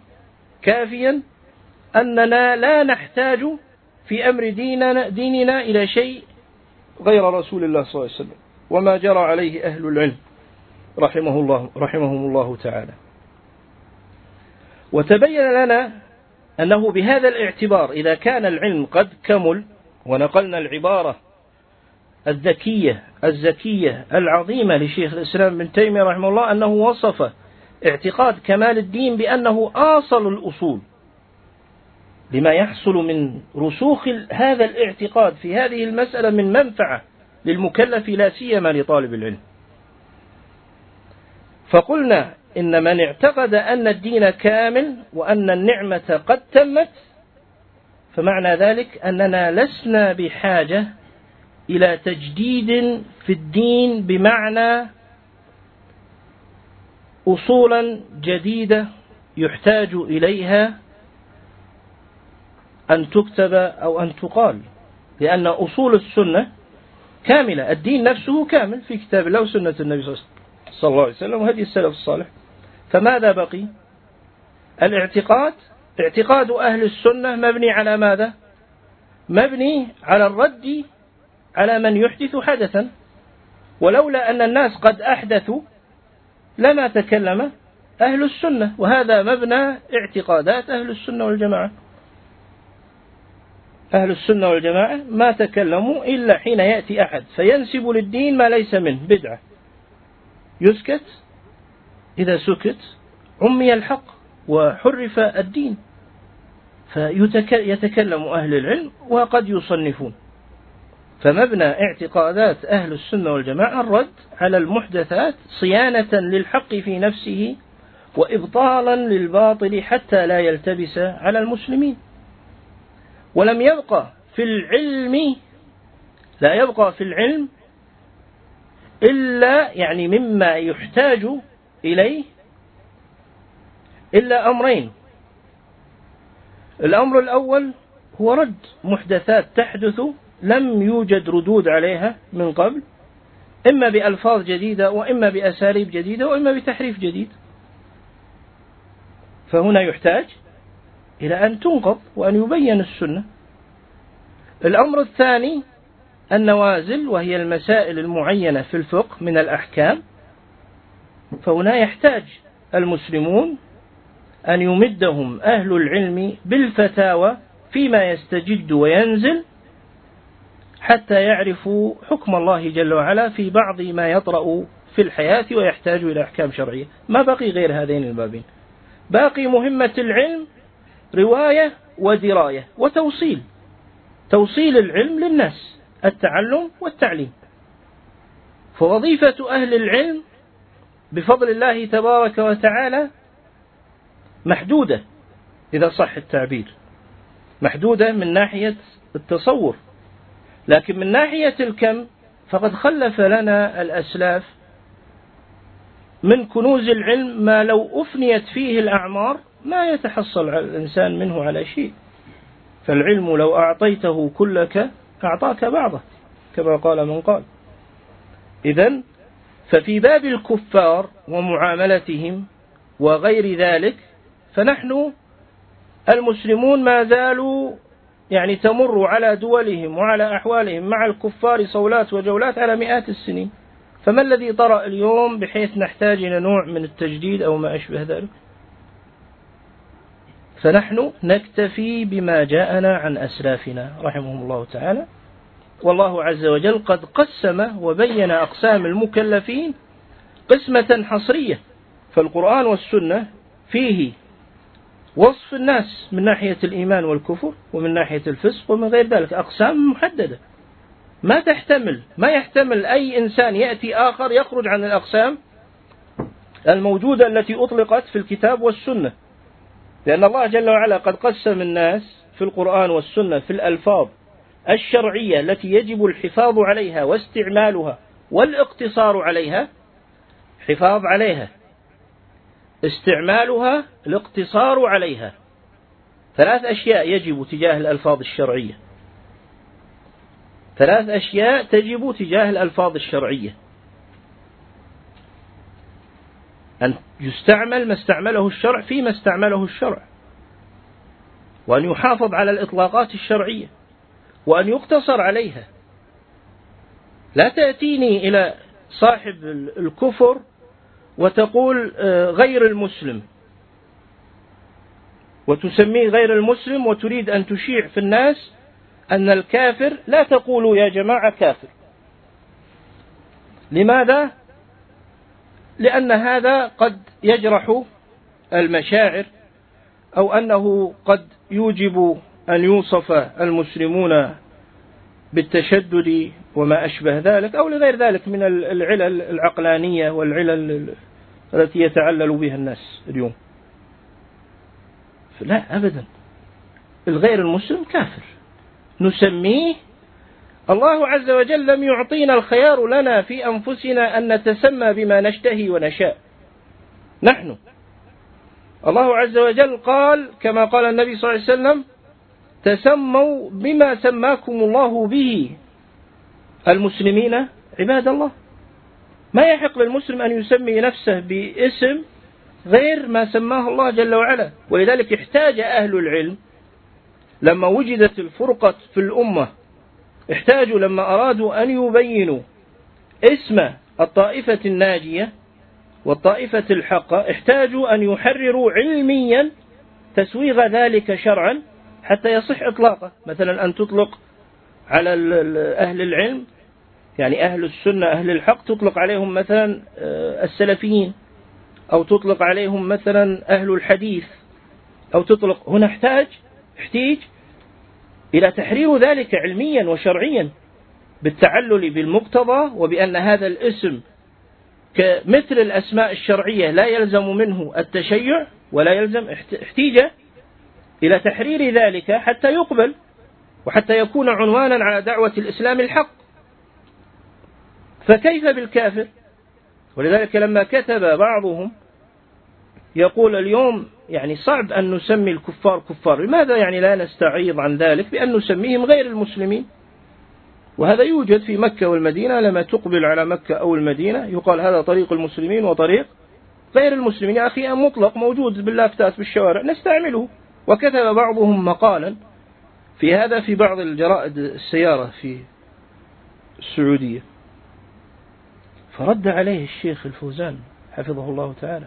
كافيا أننا لا نحتاج في أمر ديننا, ديننا إلى شيء غير رسول الله صلى الله عليه وسلم. وما جرى عليه أهل العلم. رحمه الله رحمهم الله تعالى. وتبين لنا أنه بهذا الاعتبار إذا كان العلم قد كمل ونقلنا العبارة الذكية الزكية العظيمة لشيخ الإسلام بن تيمية رحمه الله أنه وصف اعتقاد كمال الدين بأنه آصل الأصول. لما يحصل من رسوخ هذا الاعتقاد في هذه المسألة من منفعة للمكلف لا سيما لطالب العلم. فقلنا إن من اعتقد أن الدين كامل وأن النعمة قد تمت فمعنى ذلك أننا لسنا بحاجة إلى تجديد في الدين بمعنى أصولا جديدة يحتاج إليها أن تكتب أو أن تقال لأن أصول السنة كاملة الدين نفسه كامل في كتاب الله وسنة النبي صلى الله عليه وسلم. وهدي السلف الصالح. فماذا بقي؟ الاعتقاد. اعتقاد أهل السنة مبني على ماذا؟ مبني على الرد على من يحدث حدثا. ولولا أن الناس قد أحدثوا لما تكلم أهل السنة. وهذا مبنى اعتقادات أهل السنة والجماعة. أهل السنة والجماعة ما تكلموا إلا حين يأتي أحد فينسب للدين ما ليس منه بدعة. يسكت إذا سكت عمي الحق وحرف الدين. فيتكلم أهل العلم وقد يصنفون. فمبنى اعتقادات أهل السنة والجماعة الرد على المحدثات صيانة للحق في نفسه وإبطالا للباطل حتى لا يلتبس على المسلمين. ولم يبقى في العلم لا يبقى في العلم إلا يعني مما يحتاج إليه إلا أمرين. الأمر الأول هو رد محدثات تحدث لم يوجد ردود عليها من قبل إما بألفاظ جديدة وإما بأساليب جديدة وإما بتحريف جديد. فهنا يحتاج إلى أن تنقض وأن يبين السنة. الأمر الثاني النوازل وهي المسائل المعينة في الفقه من الأحكام فهنا يحتاج المسلمون أن يمدهم أهل العلم بالفتاوى فيما يستجد وينزل حتى يعرفوا حكم الله جل وعلا في بعض ما يطرأ في الحياة ويحتاج إلى أحكام شرعية. ما بقي غير هذين البابين. باقي مهمة العلم رواية ودراية وتوصيل. توصيل العلم للناس. التعلم والتعليم. فوظيفة أهل العلم بفضل الله تبارك وتعالى محدودة إذا صح التعبير. محدودة من ناحية التصور. لكن من ناحية الكم فقد خلف لنا الأسلاف من كنوز العلم ما لو أفنيت فيه الأعمار ما يتحصل الإنسان منه على شيء. فالعلم لو أعطيته كلك أعطاك بعضه كما قال من قال. إذا ففي باب الكفار ومعاملتهم وغير ذلك فنحن المسلمون ما زالوا يعني تمر على دولهم وعلى أحوالهم مع الكفار صولات وجولات على مئات السنين. فما الذي طرأ اليوم بحيث نحتاج إلى نوع من التجديد أو ما أشبه ذلك؟ فنحن نكتفي بما جاءنا عن أسلافنا رحمهم الله تعالى. والله عز وجل قد قسم وبين أقسام المكلفين قسمة حصرية. فالقرآن والسنة فيه وصف الناس من ناحية الإيمان والكفر ومن ناحية الفسق ومن غير ذلك أقسام محددة. ما تحتمل ما يحتمل أي إنسان يأتي آخر يخرج عن الأقسام الموجودة التي أطلقت في الكتاب والسنة. لأن الله جل وعلا قد قسم الناس في القرآن والسنة في الألفاظ الشرعية التي يجب الحفاظ عليها واستعمالها والاقتصار عليها حفاظ عليها استعمالها الاقتصار عليها. ثلاث أشياء يجب تجاه الألفاظ الشرعية. ثلاث أشياء تجب تجاه الألفاظ الشرعية. أن يستعمل ما استعمله الشرع فيما استعمله الشرع. وأن يحافظ على الإطلاقات الشرعية. وأن يقتصر عليها. لا تأتيني إلى صاحب الكفر وتقول آه، غير المسلم. وتسميه غير المسلم وتريد أن تشيع في الناس أن الكافر لا تقولوا يا جماعة كافر. لماذا؟ لأن هذا قد يجرح المشاعر أو أنه قد يوجب أن يوصف المسلمون بالتشدد وما أشبه ذلك أو لغير ذلك من العلل العقلانية والعلل التي يتعلل بها الناس اليوم. لا أبدا. الغير المسلم كافر. نسميه الله عز وجل لم يعطينا الخيار لنا في أنفسنا أن نتسمى بما نشتهي ونشاء. نحن. الله عز وجل قال كما قال النبي صلى الله عليه وسلم تسموا بما سماكم الله به. المسلمين عباد الله. ما يحق للمسلم أن يسمي نفسه باسم غير ما سماه الله جل وعلا. ولذلك احتاج أهل العلم لما وجدت الفرقة في الأمة احتاجوا لما أرادوا أن يبينوا اسم الطائفة الناجية والطائفة الحقة احتاجوا أن يحرروا علميا تسويغ ذلك شرعا حتى يصح إطلاقه. مثلا أن تطلق على أهل العلم يعني أهل السنة أهل الحق تطلق عليهم مثلا آه، السلفيين أو تطلق عليهم مثلا أهل الحديث أو تطلق. هنا احتاج احتيج إلى تحرير ذلك علميا وشرعيا بالتعلل بالمقتضى وبأن هذا الاسم كمثل الأسماء الشرعية لا يلزم منه التشيع ولا يلزم احتيج إلى تحرير ذلك حتى يقبل وحتى يكون عنوانا على دعوة الإسلام الحق. فكيف بالكافر؟ ولذلك لما كتب بعضهم يقول اليوم يعني صعب أن نسمي الكفار كفار. لماذا يعني لا نستعيض عن ذلك؟ بأن نسميهم غير المسلمين. وهذا يوجد في مكة والمدينة لما تقبل على مكة أو المدينة يقال هذا طريق المسلمين وطريق غير المسلمين. يا أخي مطلق موجود باللافتات بالشوارع نستعمله. وكتب بعضهم مقالا في هذا في بعض الجرائد السيارة في السعودية. فرد عليه الشيخ الفوزان حفظه الله تعالى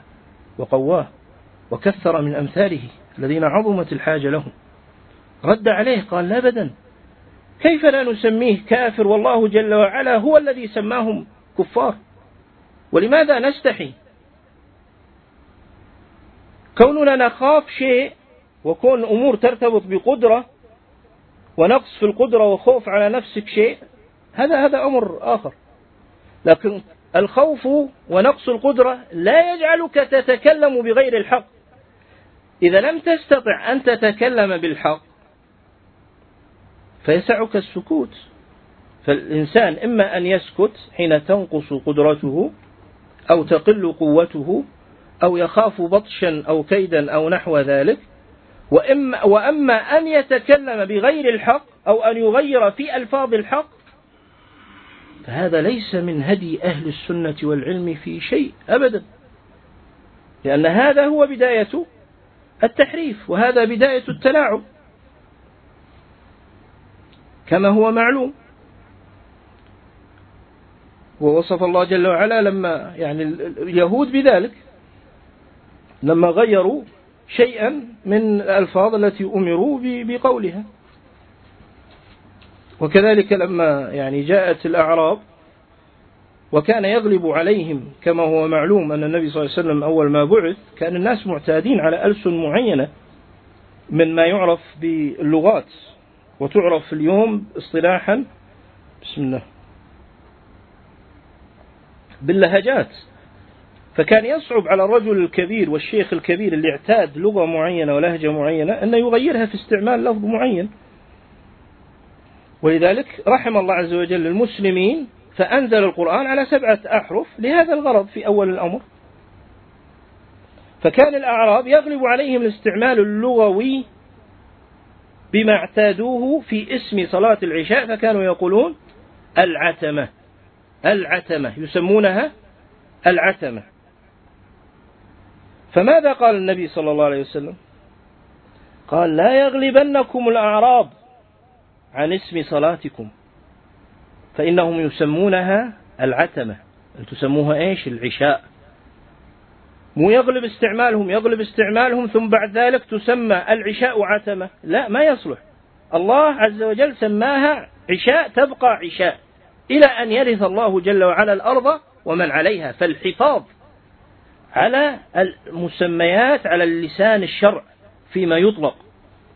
وقواه. وكثر من أمثاله الذين عظمت الحاجة لهم. رد عليه قال أبدا. كيف لا نسميه كافر؟ والله جل وعلا هو الذي سماهم كفار. ولماذا نستحي؟ كوننا نخاف شيء وكون أمور ترتبط بقدرة ونقص في القدرة وخوف على نفسك شيء هذا هذا أمر آخر. لكن الخوف ونقص القدرة لا يجعلك تتكلم بغير الحق. إذا لم تستطع أن تتكلم بالحق فيسعك السكوت. فالإنسان إما أن يسكت حين تنقص قدرته أو تقل قوته أو يخاف بطشا أو كيدا أو نحو ذلك وإما, وأما أن يتكلم بغير الحق أو أن يغير في ألفاظ الحق فهذا ليس من هدي أهل السنة والعلم في شيء أبدا لأن هذا هو بداية التحريف وهذا بداية التلاعب. كما هو معلوم ووصف الله جل وعلا لما يعني اليهود بذلك لما غيروا شيئا من الألفاظ التي أمروا بقولها. وكذلك لما يعني جاءت الأعراب وكان يغلب عليهم كما هو معلوم أن النبي صلى الله عليه وسلم أول ما بعث كان الناس معتادين على ألسن معينة من ما يعرف باللغات وتعرف اليوم اصطلاحا بسم الله باللهجات. فكان يصعب على الرجل الكبير والشيخ الكبير اللي اعتاد لغة معينة ولهجة معينة أن يغيرها في استعمال لفظ معين. ولذلك رحم الله عز وجل المسلمين فأنزل القرآن على سبعة أحرف لهذا الغرض في أول الأمر. فكان الأعراب يغلب عليهم الاستعمال اللغوي بما اعتادوه في اسم صلاة العشاء فكانوا يقولون العتمة. العتمة يسمونها العتمة. فماذا قال النبي صلى الله عليه وسلم؟ قال لا يغلبنكم الأعراب عن اسم صلاتكم. فإنهم يسمونها العتمة. تسموها إيش؟ العشاء. مو يغلب استعمالهم يغلب استعمالهم ثم بعد ذلك تسمى العشاء عتمة. لا ما يصلح. الله عز وجل سماها عشاء تبقى عشاء إلى أن يرث الله جل وعلا الأرض ومن عليها. فالحفاظ على المسميات على اللسان الشرع فيما يطلق.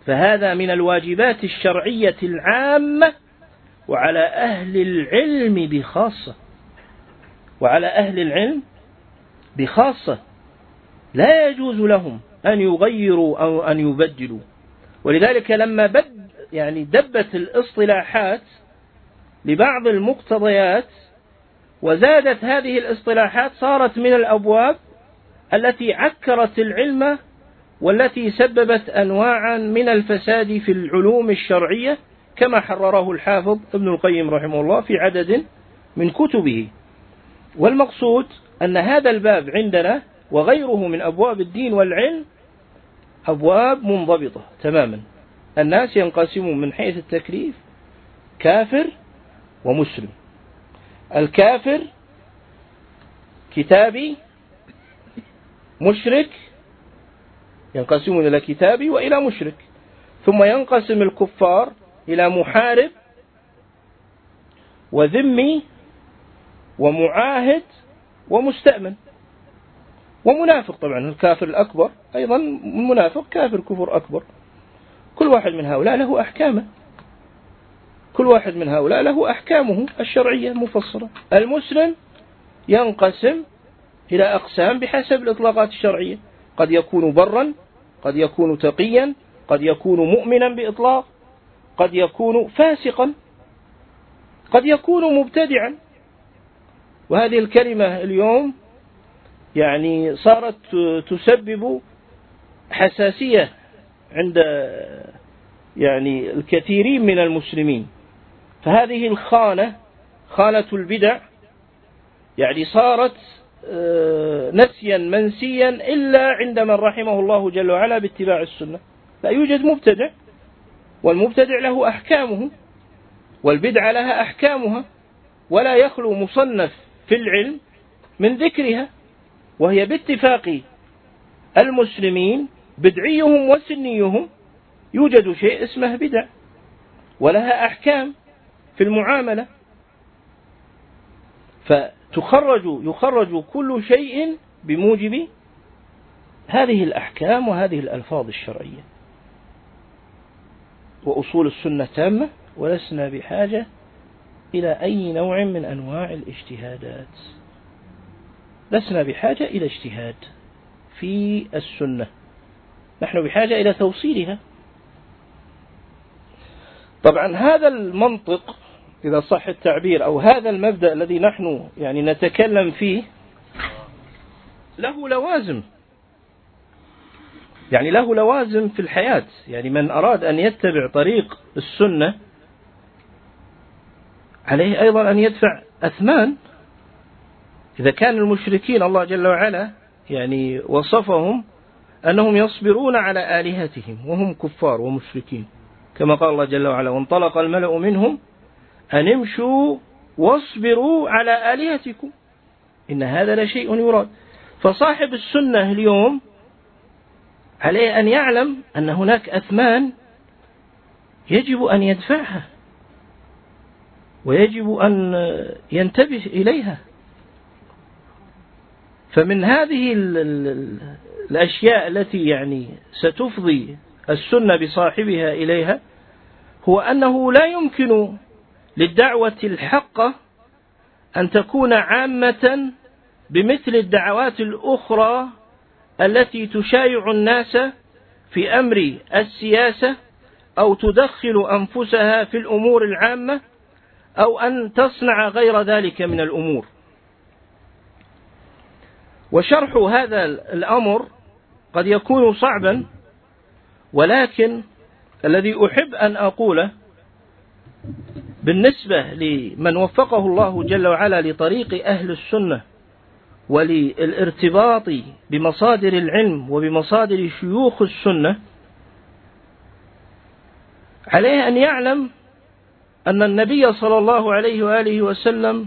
فهذا من الواجبات الشرعية العامة وعلى أهل العلم بخاصة. وعلى أهل العلم بخاصة. لا يجوز لهم أن يغيروا أو أن يبدلوا. ولذلك لما بد يعني دبت الاصطلاحات لبعض المقتضيات وزادت هذه الاصطلاحات صارت من الأبواب التي عكرت العلم والتي سببت أنواعا من الفساد في العلوم الشرعية. كما حرره الحافظ ابن القيم رحمه الله في عدد من كتبه. والمقصود أن هذا الباب عندنا وغيره من أبواب الدين والعلم أبواب منضبطة تماما. الناس ينقسمون من حيث التكليف كافر ومسلم. الكافر كتابي مشرك ينقسمون إلى كتابي وإلى مشرك. ثم ينقسم الكفار إلى محارب وذمي ومعاهد ومستأمن. ومنافق طبعا الكافر الأكبر أيضا منافق كافر كفر أكبر. كل واحد من هؤلاء له أحكامه. كل واحد من هؤلاء له أحكامه الشرعية المفصلة. المسلم ينقسم إلى أقسام بحسب الإطلاقات الشرعية. قد يكون برا قد يكون تقيا قد يكون مؤمنا بإطلاق. قد يكون فاسقا قد يكون مبتدعا. وهذه الكلمة اليوم يعني صارت تسبب حساسية عند يعني الكثيرين من المسلمين. فهذه الخانة خانة البدع يعني صارت آه، نسيا منسيا إلا عند من رحمه الله جل وعلا باتباع السنة. لا يوجد مبتدع. والمبتدع له أحكامه والبدعة لها أحكامها ولا يخلو مصنف في العلم من ذكرها وهي باتفاق المسلمين بدعيهم وسنيهم يوجد شيء اسمه بدع ولها أحكام في المعاملة. فتخرج يخرج كل شيء بموجب هذه الأحكام وهذه الألفاظ الشرعية. وأصول السنة تامة ولسنا بحاجة إلى أي نوع من أنواع الاجتهادات. لسنا بحاجة إلى اجتهاد في السنة. نحن بحاجة إلى توصيلها. طبعا هذا المنطق إذا صح التعبير أو هذا المبدأ الذي نحن يعني نتكلم فيه له لوازم. يعني له لوازم في الحياة. يعني من أراد أن يتبع طريق السنة عليه أيضا أن يدفع أثمان. إذا كان المشركين الله جل وعلا يعني وصفهم أنهم يصبرون على آلهتهم وهم كفار ومشركين. كما قال الله جل وعلا وانطلق الملأ منهم أن امشوا واصبروا على آلهتكم. إن هذا لشيء يراد. فصاحب السنة اليوم عليه أن يعلم أن هناك أثمان يجب أن يدفعها ويجب أن ينتبه إليها؟ فمن هذه الأشياء التي يعني ستفضي السنة بصاحبها إليها هو أنه لا يمكن للدعوة الحقة أن تكون عامة بمثل الدعوات الأخرى التي تشايع الناس في أمر السياسة أو تدخل أنفسها في الأمور العامة أو أن تصنع غير ذلك من الأمور. وشرح هذا الأمر قد يكون صعبا ولكن الذي أحب أن أقوله بالنسبة لمن وفقه الله جل وعلا لطريق أهل السنة وللارتباط بمصادر العلم وبمصادر شيوخ السنة عليه أن يعلم أن النبي صلى الله عليه وآله وسلم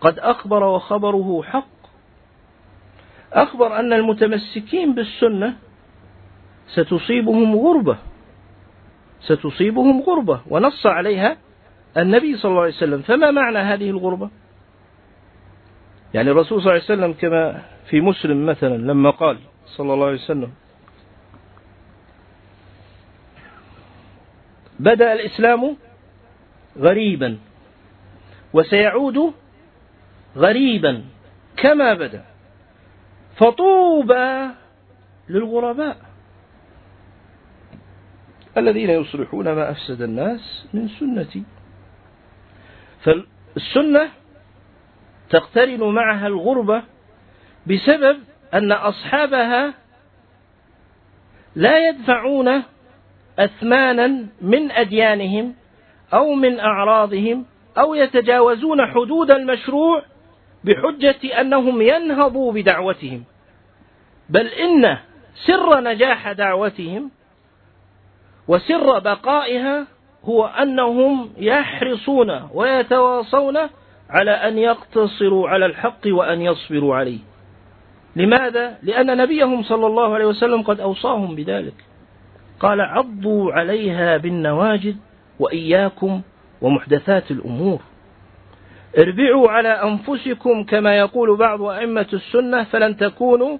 قد أخبر وخبره حق. أخبر أن المتمسكين بالسنة ستصيبهم غربة ستصيبهم غربة ونص عليها النبي صلى الله عليه وسلم. فما معنى هذه الغربة؟ يعني الرسول صلى الله عليه وسلم كما في مسلم مثلا لما قال صلى الله عليه وسلم بدأ الإسلام غريبا وسيعود غريبا كما بدأ فطوبى للغرباء الذين يصلحون ما أفسد الناس من سنتي. فالسنة تقترن معها الغربة بسبب أن أصحابها لا يدفعون أثمانا من أديانهم أو من أعراضهم أو يتجاوزون حدود المشروع بحجة أنهم ينهضوا بدعوتهم. بل إن سر نجاح دعوتهم وسر بقائها هو أنهم يحرصون ويتواصون على أن يقتصروا على الحق وأن يصبروا عليه. لماذا؟ لأن نبيهم صلى الله عليه وسلم قد أوصاهم بذلك. قال عضوا عليها بالنواجد وإياكم ومحدثات الأمور. اربعوا على أنفسكم كما يقول بعض أئمة السنة فلن تكونوا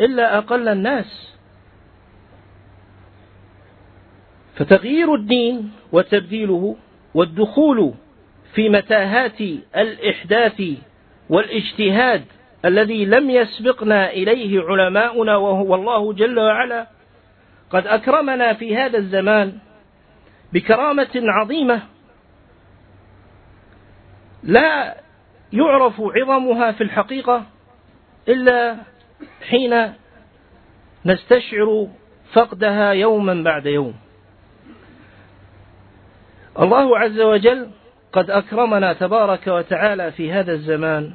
إلا أقل الناس. فتغيير الدين وتبديله والدخول في متاهات الإحداث والاجتهاد الذي لم يسبقنا إليه علماؤنا وهو الله جل وعلا. قد أكرمنا في هذا الزمان بكرامة عظيمة لا يعرف عظمها في الحقيقة إلا حين نستشعر فقدها يوما بعد يوم. الله عز وجل قد أكرمنا تبارك وتعالى في هذا الزمان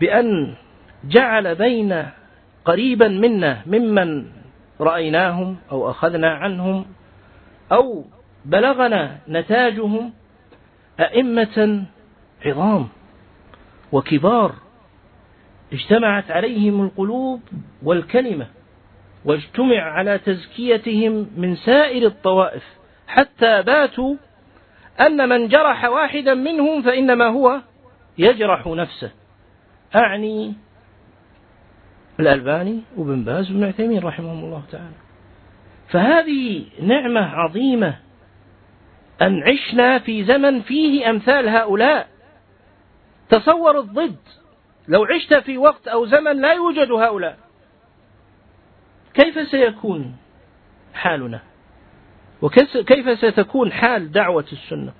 بأن جعل بين قريبا منا ممن رأيناهم أو أخذنا عنهم أو بلغنا نتاجهم أئمة عظام وكبار اجتمعت عليهم القلوب والكلمة واجتمع على تزكيتهم من سائر الطوائف حتى باتوا أن من جرح واحدا منهم فإنما هو يجرح نفسه. أعني الألباني وابن باز وابن عثيمين رحمهم الله تعالى. فهذه نعمة عظيمة أن عشنا في زمن فيه أمثال هؤلاء. تصور الضد. لو عشت في وقت أو زمن لا يوجد هؤلاء. كيف سيكون حالنا؟ وكيف ستكون حال دعوة السنة؟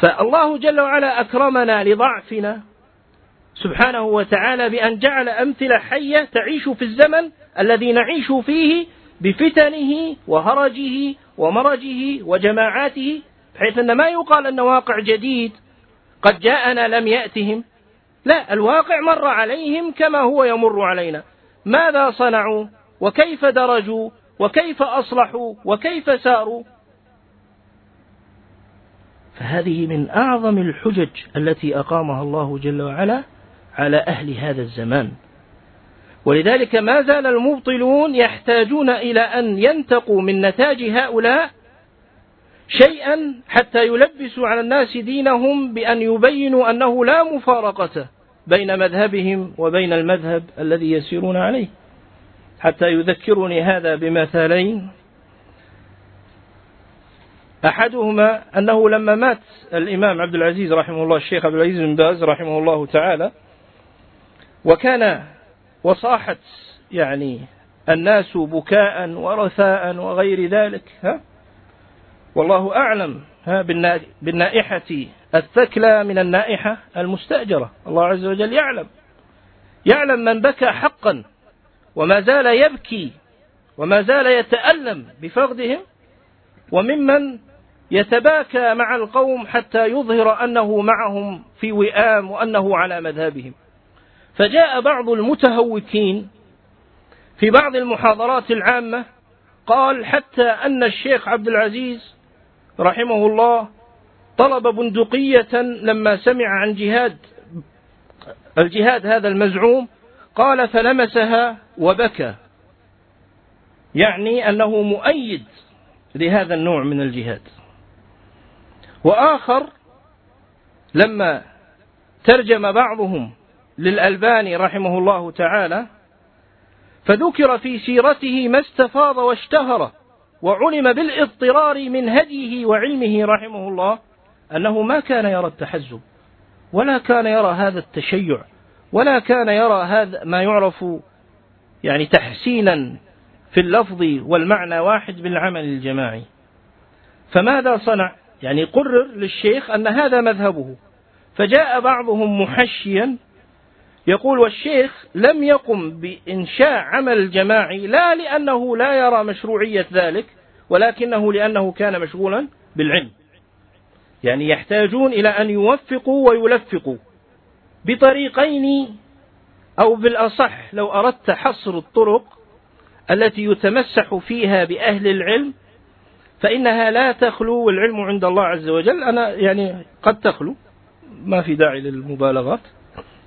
فالله جل وعلا أكرمنا لضعفنا سبحانه وتعالى بأن جعل أمثلة حية تعيش في الزمن الذي نعيش فيه بفتنه وهرجه ومرجه وجماعاته بحيث أن ما يقال أن واقع جديد قد جاءنا لم يأتهم. لا الواقع مر عليهم كما هو يمر علينا. ماذا صنعوا؟ وكيف درجوا؟ وكيف أصلحوا وكيف ساروا فهذه من أعظم الحجج التي أقامها الله جل وعلا على أهل هذا الزمان. ولذلك ما زال المبطلون يحتاجون إلى أن ينتقوا من نتاج هؤلاء شيئا حتى يلبسوا على الناس دينهم بأن يبينوا أنه لا مفارقة بين مذهبهم وبين المذهب الذي يسيرون عليه. حتى يذكرني هذا بمثالين. أحدهما أنه لما مات الإمام عبد العزيز رحمه الله الشيخ عبد العزيز بن باز رحمه الله تعالى وكان وصاحت يعني الناس بكاء ورثاء وغير ذلك ها؟ والله أعلم ها؟ بالنائحة الثكلى من النائحة المستأجرة. الله عز وجل يعلم. يعلم من بكى حقا. وما زال يبكي وما زال يتألم بفقدهم وممن يتباكى مع القوم حتى يظهر أنه معهم في وئام وأنه على مذهبهم. فجاء بعض المتهوكين في بعض المحاضرات العامة قال حتى أن الشيخ عبد العزيز رحمه الله طلب بندقية لما سمع عن جهاد الجهاد هذا المزعوم قال فلمسها وبكى. يعني أنه مؤيد لهذا النوع من الجهاد. وآخر لما ترجم بعضهم للألباني رحمه الله تعالى فذكر في سيرته ما استفاض واشتهر وعلم بالاضطرار من هديه وعلمه رحمه الله أنه ما كان يرى التحزب ولا كان يرى هذا التشيع. ولا كان يرى هذا ما يعرف يعني تحسينا في اللفظ والمعنى واحد بالعمل الجماعي. فماذا صنع؟ يعني قرر للشيخ أن هذا مذهبه. فجاء بعضهم محشيا يقول والشيخ لم يقم بإنشاء عمل جماعي لا لأنه لا يرى مشروعية ذلك ولكنه لأنه كان مشغولا بالعلم. يعني يحتاجون إلى أن يوفقوا ويلفقوا. بطريقين أو بالأصح لو أردت حصر الطرق التي يتمسح فيها بأهل العلم فإنها لا تخلو والعلم عند الله عز وجل أنا يعني قد تخلو ما في داعي للمبالغات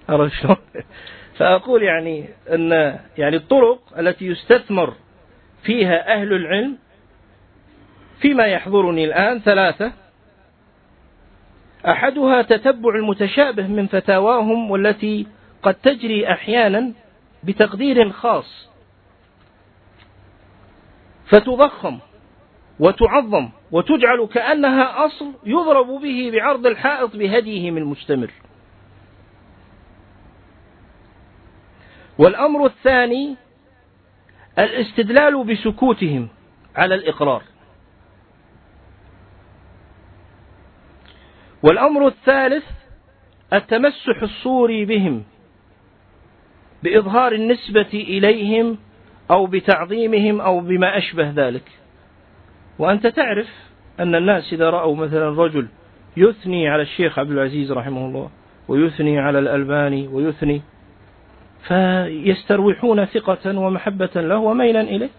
شلون؟ فأقول يعني أن يعني الطرق التي يستثمر فيها أهل العلم فيما يحضرني الآن ثلاثة أحدها تتبع المتشابه من فتاواهم والتي قد تجري أحيانا بتقدير خاص. فتضخم وتعظم وتجعل كأنها أصل يضرب به بعرض الحائط بهديهم المستمر والأمر الثاني الاستدلال بسكوتهم على الإقرار. والأمر الثالث التمسح الصوري بهم بإظهار النسبة إليهم أو بتعظيمهم أو بما أشبه ذلك. وأنت تعرف أن الناس إذا رأوا مثلا رجل يثني على الشيخ عبد العزيز رحمه الله ويثني على الألباني ويثني فيستروحون ثقة ومحبة له وميلا إليه.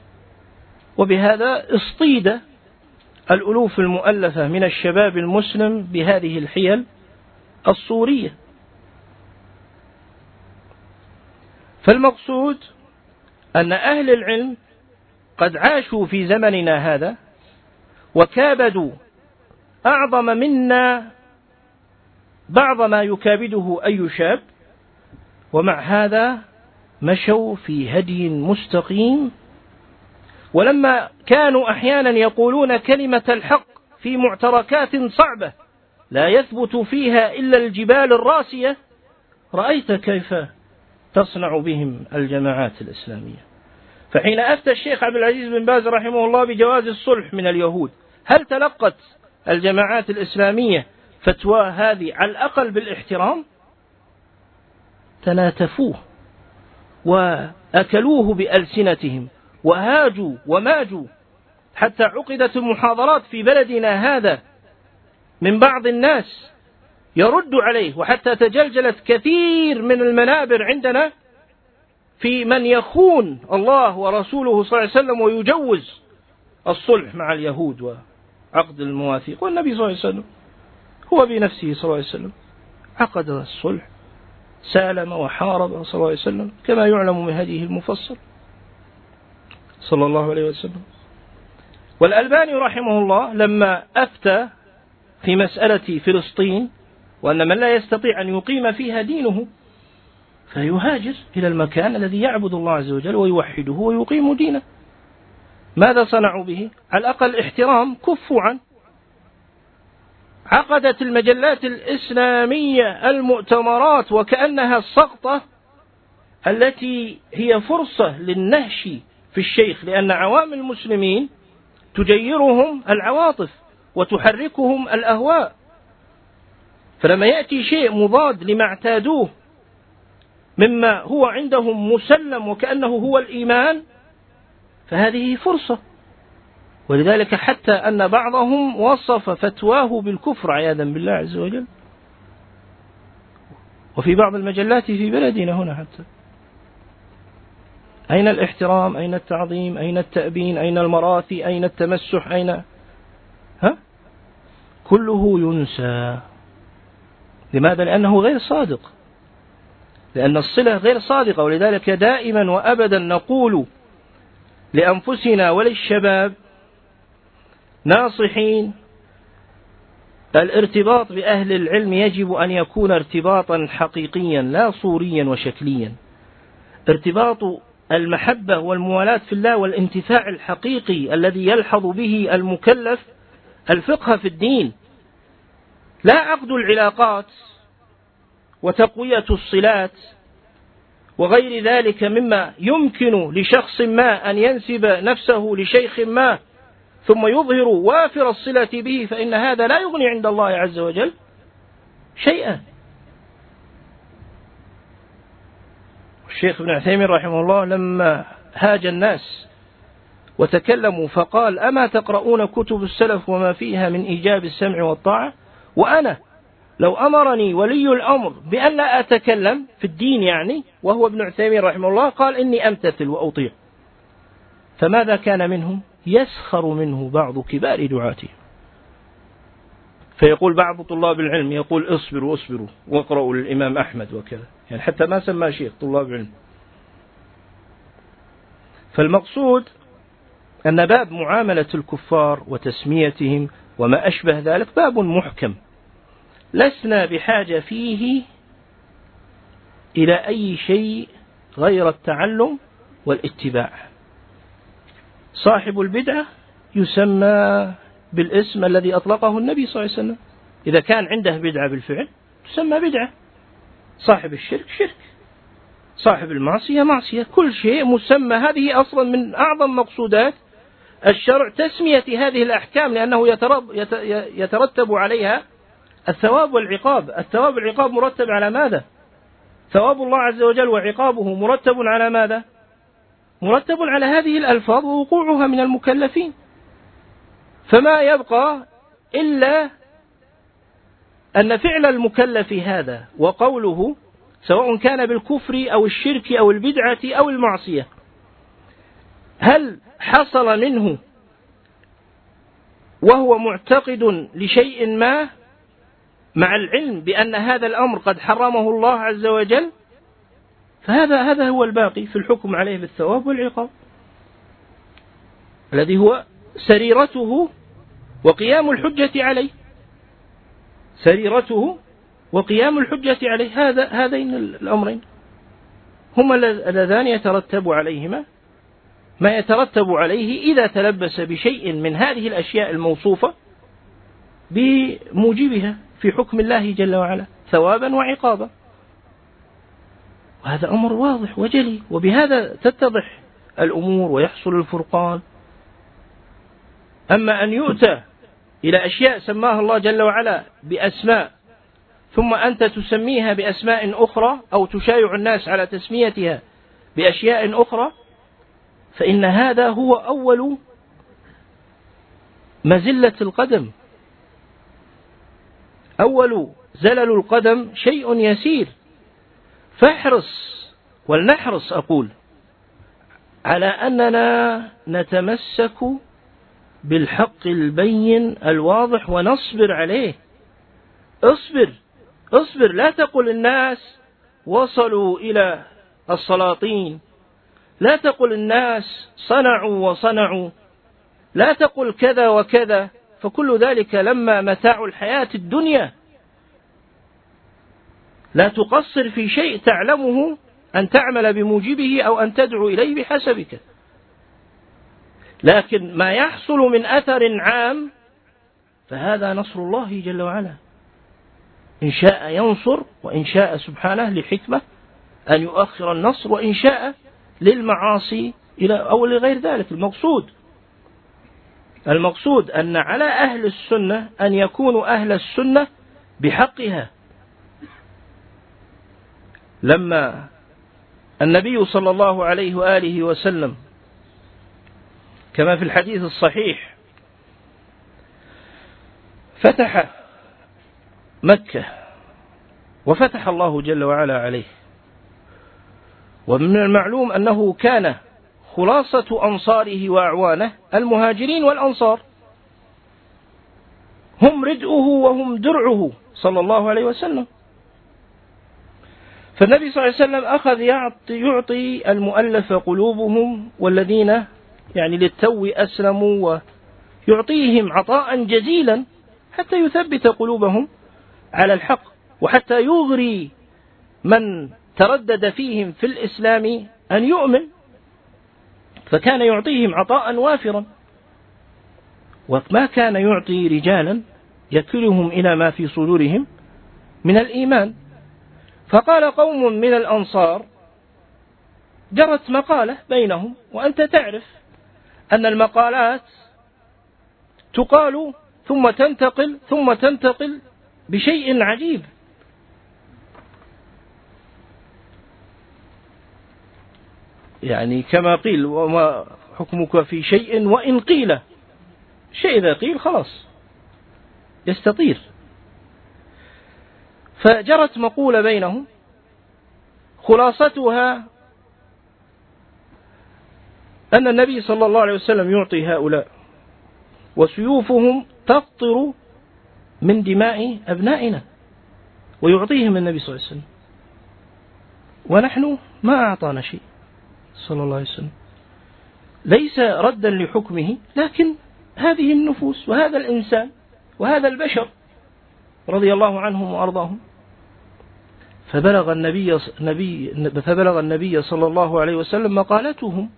وبهذا اصطيد الألوف المؤلفة من الشباب المسلم بهذه الحيل الصورية. فالمقصود أن أهل العلم قد عاشوا في زمننا هذا وكابدوا أعظم منا بعض ما يكابده أي شاب ومع هذا مشوا في هدي مستقيم ولما كانوا أحيانا يقولون كلمة الحق في معتركات صعبة لا يثبت فيها إلا الجبال الراسية رأيت كيف تصنع بهم الجماعات الإسلامية. فحين أفتى الشيخ عبد العزيز بن باز رحمه الله بجواز الصلح من اليهود هل تلقت الجماعات الإسلامية فتوى هذه على الأقل بالإحترام؟ تناتفوه وأكلوه بألسنتهم. وهاجوا وماجوا حتى عقدت المحاضرات في بلدنا هذا من بعض الناس يرد عليه وحتى تجلجلت كثير من المنابر عندنا في من يخون الله ورسوله صلى الله عليه وسلم ويجوز الصلح مع اليهود وعقد المواثيق والنبي صلى الله عليه وسلم هو بنفسه صلى الله عليه وسلم عقد الصلح سالم وحارب صلى الله عليه وسلم كما يعلم من هديه المفصل. صلى الله عليه وسلم. والألباني رحمه الله لما أفتى في مسألة فلسطين وأن من لا يستطيع أن يقيم فيها دينه فيهاجر إلى المكان الذي يعبد الله عز وجل ويوحده ويقيم دينه. ماذا صنعوا به؟ على الأقل احترام كفوا عنه. عقدت المجلات الإسلامية المؤتمرات وكأنها السقطة التي هي فرصة للنهش في الشيخ لأن عوام المسلمين تجيرهم العواطف وتحركهم الأهواء. فلما يأتي شيء مضاد لما اعتادوه مما هو عندهم مسلم وكأنه هو الإيمان فهذه فرصة. ولذلك حتى أن بعضهم وصف فتواه بالكفر عياذا بالله عز وجل. وفي بعض المجلات في بلدنا هنا حتى. أين الإحترام؟ أين التعظيم؟ أين التأبين؟ أين المراثي أين التمسح؟ أين؟ ها؟ كله ينسى. لماذا؟ لأنه غير صادق. لأن الصلة غير صادقة ولذلك دائما وأبدا نقول لأنفسنا وللشباب ناصحين الارتباط بأهل العلم يجب أن يكون ارتباطا حقيقيا لا صوريا وشكليا. ارتباط المحبة والموالاة في الله والانتفاع الحقيقي الذي يلحظ به المكلف الفقه في الدين. لا عقد العلاقات وتقوية الصلات وغير ذلك مما يمكن لشخص ما أن ينسب نفسه لشيخ ما ثم يظهر وافر الصلة به فإن هذا لا يغني عند الله عز وجل شيئا. الشيخ ابن عثيمين رحمه الله لما هاج الناس وتكلموا فقال أما تقرؤون كتب السلف وما فيها من إيجاب السمع والطاعة؟ وأنا لو أمرني ولي الأمر بأن لا أتكلم في الدين يعني وهو ابن عثيمين رحمه الله قال إني أمتثل وأطيع. فماذا كان منهم؟ يسخر منه بعض كبار دعاته فيقول بعض طلاب العلم يقول اصبروا اصبروا واقرأوا للإمام أحمد وكذا. يعني حتى ما سمى شيخ طلاب علم فالمقصود أن باب معاملة الكفار وتسميتهم وما أشبه ذلك باب محكم. لسنا بحاجة فيه إلى أي شيء غير التعلم والاتباع. صاحب البدعة يسمى بالاسم الذي أطلقه النبي صلى الله عليه وسلم. إذا كان عنده بدعة بالفعل تسمى بدعة. صاحب الشرك شرك. صاحب المعصية معصية. كل شيء مسمى. هذه أصلا من أعظم مقصودات الشرع تسمية هذه الأحكام لأنه يترتب عليها الثواب والعقاب. الثواب والعقاب مرتب على ماذا؟ ثواب الله عز وجل وعقابه مرتب على ماذا؟ مرتب على هذه الألفاظ ووقوعها من المكلفين. فما يبقى إلا أن فعل المكلف هذا وقوله سواء كان بالكفر أو الشرك أو البدعة أو المعصية هل حصل منه وهو معتقد لشيء ما مع العلم بأن هذا الأمر قد حرمه الله عز وجل؟ فهذا هذا هو الباقي في الحكم عليه بالثواب والعقاب الذي هو سريرته وقيام الحجة عليه. سريرته وقيام الحجة عليه. هذا هذين الأمرين. هما اللذان يترتب عليهما. ما يترتب عليه إذا تلبس بشيء من هذه الأشياء الموصوفة بموجبها في حكم الله جل وعلا ثوابا وعقابا. وهذا أمر واضح وجلي. وبهذا تتضح الأمور ويحصل الفرقان. أما أن يؤتى إلى أشياء سماها الله جل وعلا بأسماء ثم أنت تسميها بأسماء أخرى أو تشايع الناس على تسميتها بأشياء أخرى فإن هذا هو أول مزلة القدم. أول زلل القدم شيء يسير. فاحرص ولنحرص أقول على أننا نتمسك بالحق البين الواضح ونصبر عليه. اصبر اصبر لا تقل الناس وصلوا إلى السلاطين. لا تقل الناس صنعوا وصنعوا. لا تقل كذا وكذا. فكل ذلك لما متاع الحياة الدنيا. لا تقصر في شيء تعلمه أن تعمل بموجبه أو أن تدعو إليه بحسبك. لكن ما يحصل من أثر عام فهذا نصر الله جل وعلا. إن شاء ينصر وإن شاء سبحانه لحكمة أن يؤخر النصر وإن شاء للمعاصي إلى أو لغير ذلك. المقصود المقصود أن على أهل السنة أن يكونوا أهل السنة بحقها. لما النبي صلى الله عليه وآله وسلم كما في الحديث الصحيح. فتح مكة وفتح الله جل وعلا عليه. ومن المعلوم أنه كان خلاصة أنصاره وأعوانه المهاجرين والأنصار. هم ردؤه وهم درعه صلى الله عليه وسلم. فالنبي صلى الله عليه وسلم أخذ يعطي, يعطي المؤلف قلوبهم والذين يعني للتو أسلموا ويعطيهم عطاء جزيلا حتى يثبت قلوبهم على الحق وحتى يغري من تردد فيهم في الإسلام أن يؤمن فكان يعطيهم عطاء وافرا. وما كان يعطي رجالا يكلهم إلى ما في صدورهم من الإيمان. فقال قوم من الأنصار جرت مقالة بينهم وأنت تعرف أن المقالات تقال ثم تنتقل ثم تنتقل بشيء عجيب. يعني كما قيل وما حكمك في شيء وإن قيل. شيء إذا قيل خلاص يستطير. فجرت مقولة بينهم خلاصتها أن النبي صلى الله عليه وسلم يعطي هؤلاء. وسيوفهم تقطر من دماء أبنائنا. ويعطيهم النبي صلى الله عليه وسلم. ونحن ما أعطانا شيء صلى الله عليه وسلم. ليس ردا لحكمه لكن هذه النفوس وهذا الإنسان وهذا البشر رضي الله عنهم وأرضاهم. فبلغ النبي, نبي فبلغ النبي صلى الله عليه وسلم مقالتهم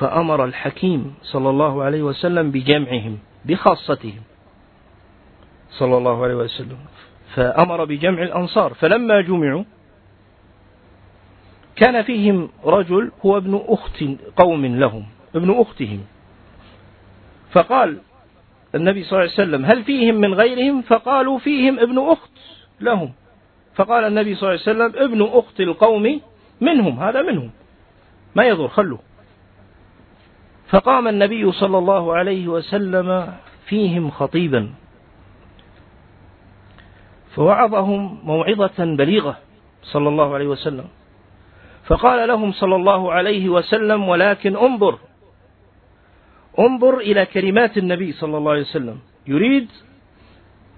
فأمر الحكيم صلى الله عليه وسلم بجمعهم بخاصتهم. صلى الله عليه وسلم. فأمر بجمع الأنصار فلما جمعوا كان فيهم رجل هو ابن أخت قوم لهم ابن أختهم. فقال النبي صلى الله عليه وسلم هل فيهم من غيرهم؟ فقالوا فيهم ابن أخت لهم. فقال النبي صلى الله عليه وسلم ابن أخت القوم منهم هذا منهم. ما يضر خلوا فقام النبي صلى الله عليه وسلم فيهم خطيبا. فوعظهم موعظة بليغة صلى الله عليه وسلم. فقال لهم صلى الله عليه وسلم ولكن انظر انظر إلى كلمات النبي صلى الله عليه وسلم. يريد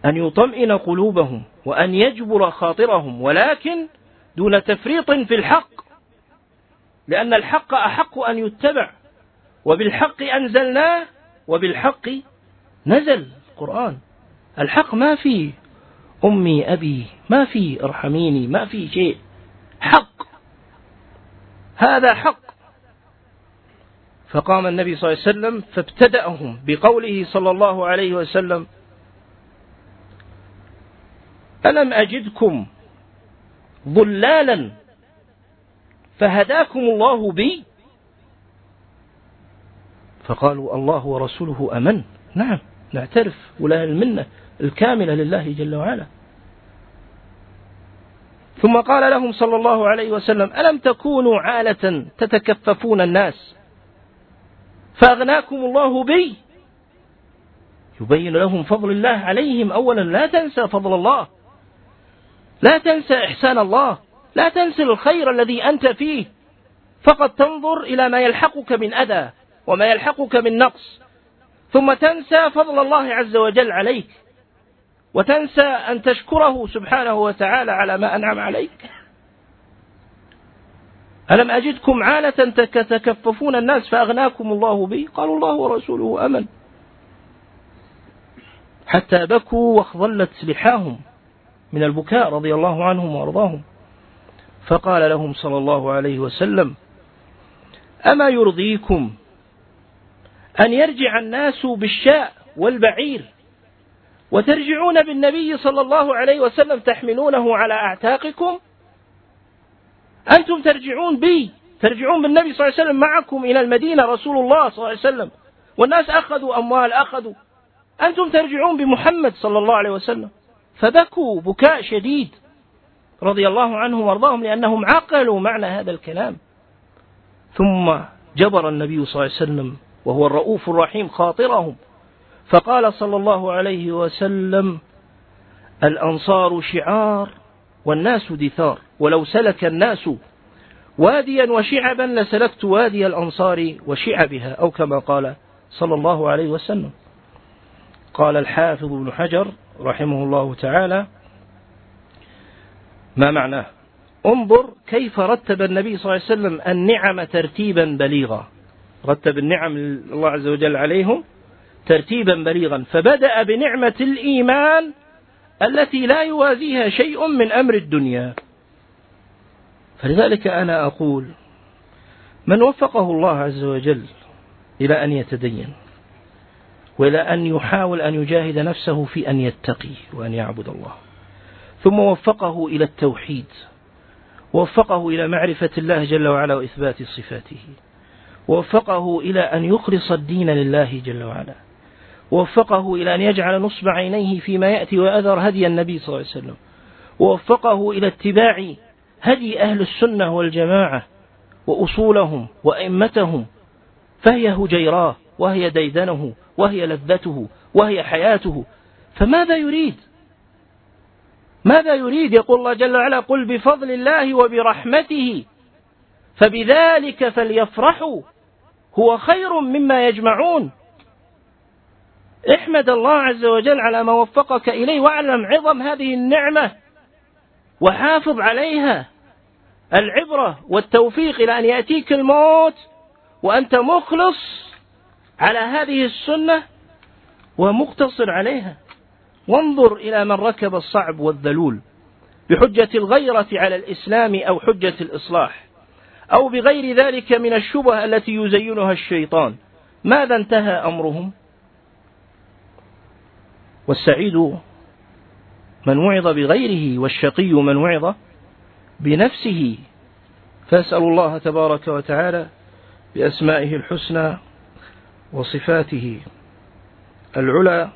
أن يطمئن قلوبهم وأن يجبر خاطرهم ولكن دون تفريط في الحق لأن الحق أحق أن يتبع. وبالحق أنزلناه وبالحق نزل القرآن. الحق ما في أمي أبي ما في أرحميني ما في شيء. حق. هذا حق. فقام النبي صلى الله عليه وسلم فابتدأهم بقوله صلى الله عليه وسلم ألم أجدكم ضلالا فهداكم الله بي؟ فقالوا الله ورسوله أمن. نعم نعترف ولا المنة الكاملة لله جل وعلا. ثم قال لهم صلى الله عليه وسلم ألم تكونوا عالة تتكففون الناس؟ فأغناكم الله بي. يبين لهم فضل الله عليهم. أولا لا تنسى فضل الله. لا تنسى إحسان الله. لا تنسى الخير الذي أنت فيه. فقط تنظر إلى ما يلحقك من أذى. وما يلحقك من نقص. ثم تنسى فضل الله عز وجل عليك. وتنسى أن تشكره سبحانه وتعالى على ما أنعم عليك. ألم أجدكم عالة تتكففون الناس فأغناكم الله بي قالوا الله ورسوله أمن. حتى بكوا واخضلت لحاهم من البكاء رضي الله عنهم وأرضاهم. فقال لهم صلى الله عليه وسلم أما يرضيكم أن يرجع الناس بالشاء والبعير. وترجعون بالنبي صلى الله عليه وسلم تحملونه على أعتاقكم؟ أنتم ترجعون بي ترجعون بالنبي صلى الله عليه وسلم معكم إلى المدينة رسول الله صلى الله عليه وسلم. والناس أخذوا أموال أخذوا. أنتم ترجعون بمحمد صلى الله عليه وسلم. فبكوا بكاء شديد رضي الله عنهم وأرضاهم لأنهم عقلوا معنى هذا الكلام. ثم جبر النبي صلى الله عليه وسلم وهو الرؤوف الرحيم خاطرهم. فقال صلى الله عليه وسلم الأنصار شعار والناس دثار ولو سلك الناس واديا وشعبا لسلكت وادي الأنصار وشعبها أو كما قال صلى الله عليه وسلم. قال الحافظ ابن حجر رحمه الله تعالى ما معناه؟ انظر كيف رتب النبي صلى الله عليه وسلم النعم ترتيبا بليغا. رتب النعم الله عز وجل عليهم ترتيبا بليغا. فبدأ بنعمة الإيمان التي لا يوازيها شيء من أمر الدنيا. فلذلك أنا أقول من وفقه الله عز وجل إلى أن يتدين وإلى أن يحاول أن يجاهد نفسه في أن يتقي وأن يعبد الله ثم وفقه إلى التوحيد ووفقه إلى معرفة الله جل وعلا وإثبات صفاته. ووفقه إلى أن يخلص الدين لله جل وعلا. ووفقه إلى أن يجعل نصب عينيه فيما يأتي وأذر هدي النبي صلى الله عليه وسلم. ووفقه إلى اتباع هدي أهل السنة والجماعة وأصولهم وأئمتهم. فهي هجيراه وهي ديدنه وهي لذته وهي حياته. فماذا يريد؟ ماذا يريد؟ يقول الله جل وعلا قل بفضل الله وبرحمته. فبذلك فليفرحوا. هو خير مما يجمعون. احمد الله عز وجل على ما وفقك إليه واعلم عظم هذه النعمة وحافظ عليها العبرة والتوفيق إلى أن يأتيك الموت وأنت مخلص على هذه السنة ومقتصر عليها. وانظر إلى من ركب الصعب والذلول بحجة الغيرة على الإسلام أو حجة الإصلاح. أو بغير ذلك من الشبه التي يزينها الشيطان. ماذا انتهى أمرهم؟ والسعيد من وعظ بغيره والشقي من وعظ بنفسه. فأسأل الله تبارك وتعالى بأسمائه الحسنى وصفاته العلى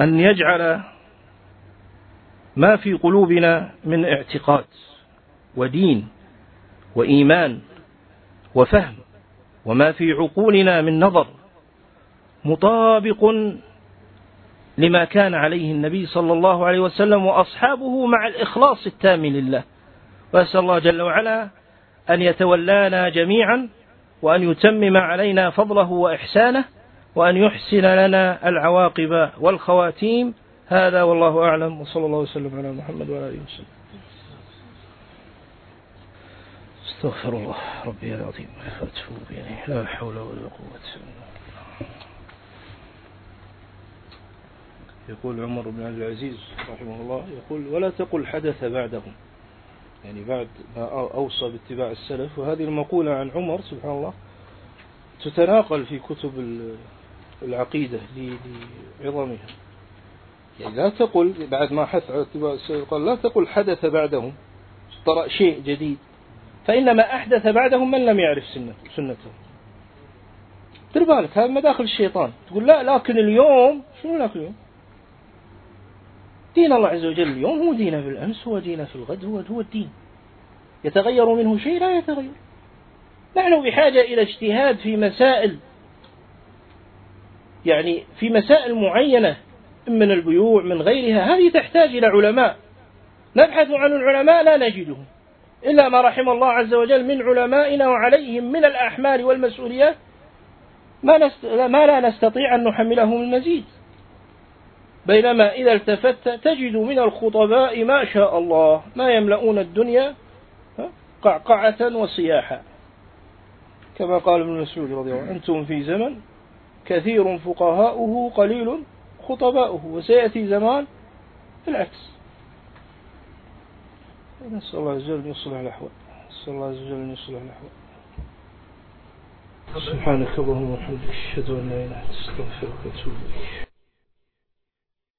أن يجعل ما في قلوبنا من اعتقاد. ودين وإيمان وفهم وما في عقولنا من نظر مطابق لما كان عليه النبي صلى الله عليه وسلم وأصحابه مع الإخلاص التام لله. وأسأل الله جل وعلا أن يتولانا جميعا وأن يتمم علينا فضله وإحسانه وأن يحسن لنا العواقب والخواتيم. هذا والله أعلم. وصلى الله وسلم على محمد وعلى آله وسلم. استغفر الله ربي العظيم فاتوب إليه. لا حول ولا قوة يقول عمر بن عبد العزيز رحمه الله يقول ولا تقل حدث بعدهم. يعني بعد ما أوصى باتباع السلف. وهذه المقولة عن عمر سبحان الله تتناقل في كتب العقيدة لعظمها. يعني لا تقل بعد ما حث على اتباع السلف قال لا تقل حدث بعدهم. طرأ شيء جديد. فإنما أحدث بعدهم من لم يعرف سنته. دير بالك هذا مداخل الشيطان. تقول لا لكن اليوم شنو لكن اليوم؟ دين الله عز وجل اليوم هو دينه بالأمس هو دينه في الغد هو هو الدين. يتغير منه شيء لا يتغير. نحن بحاجة إلى اجتهاد في مسائل يعني في مسائل معينة من البيوع من غيرها. هذه تحتاج إلى علماء. نبحث عن العلماء لا نجدهم. إلا ما رحم الله عز وجل من علمائنا وعليهم من الأحمال والمسؤوليات ما, نست... ما لا نستطيع أن نحملهم المزيد بينما إذا التفت تجد من الخطباء ما شاء الله ما يملؤون الدنيا قعقعة وصياحا. كما قال ابن مسعود رضي الله عنه أنتم في زمن كثير فقهاؤه قليل خطباؤه وسيأتي زمان العكس. نسأل الله عز وجل أن يصلح الأحوال. نسأل الله عز وجل أن يصلح الأحوال. سبحانك اللهم وبحمدك أشهد أن لا إله إلا أنت أستغفرك وأتوب إليك.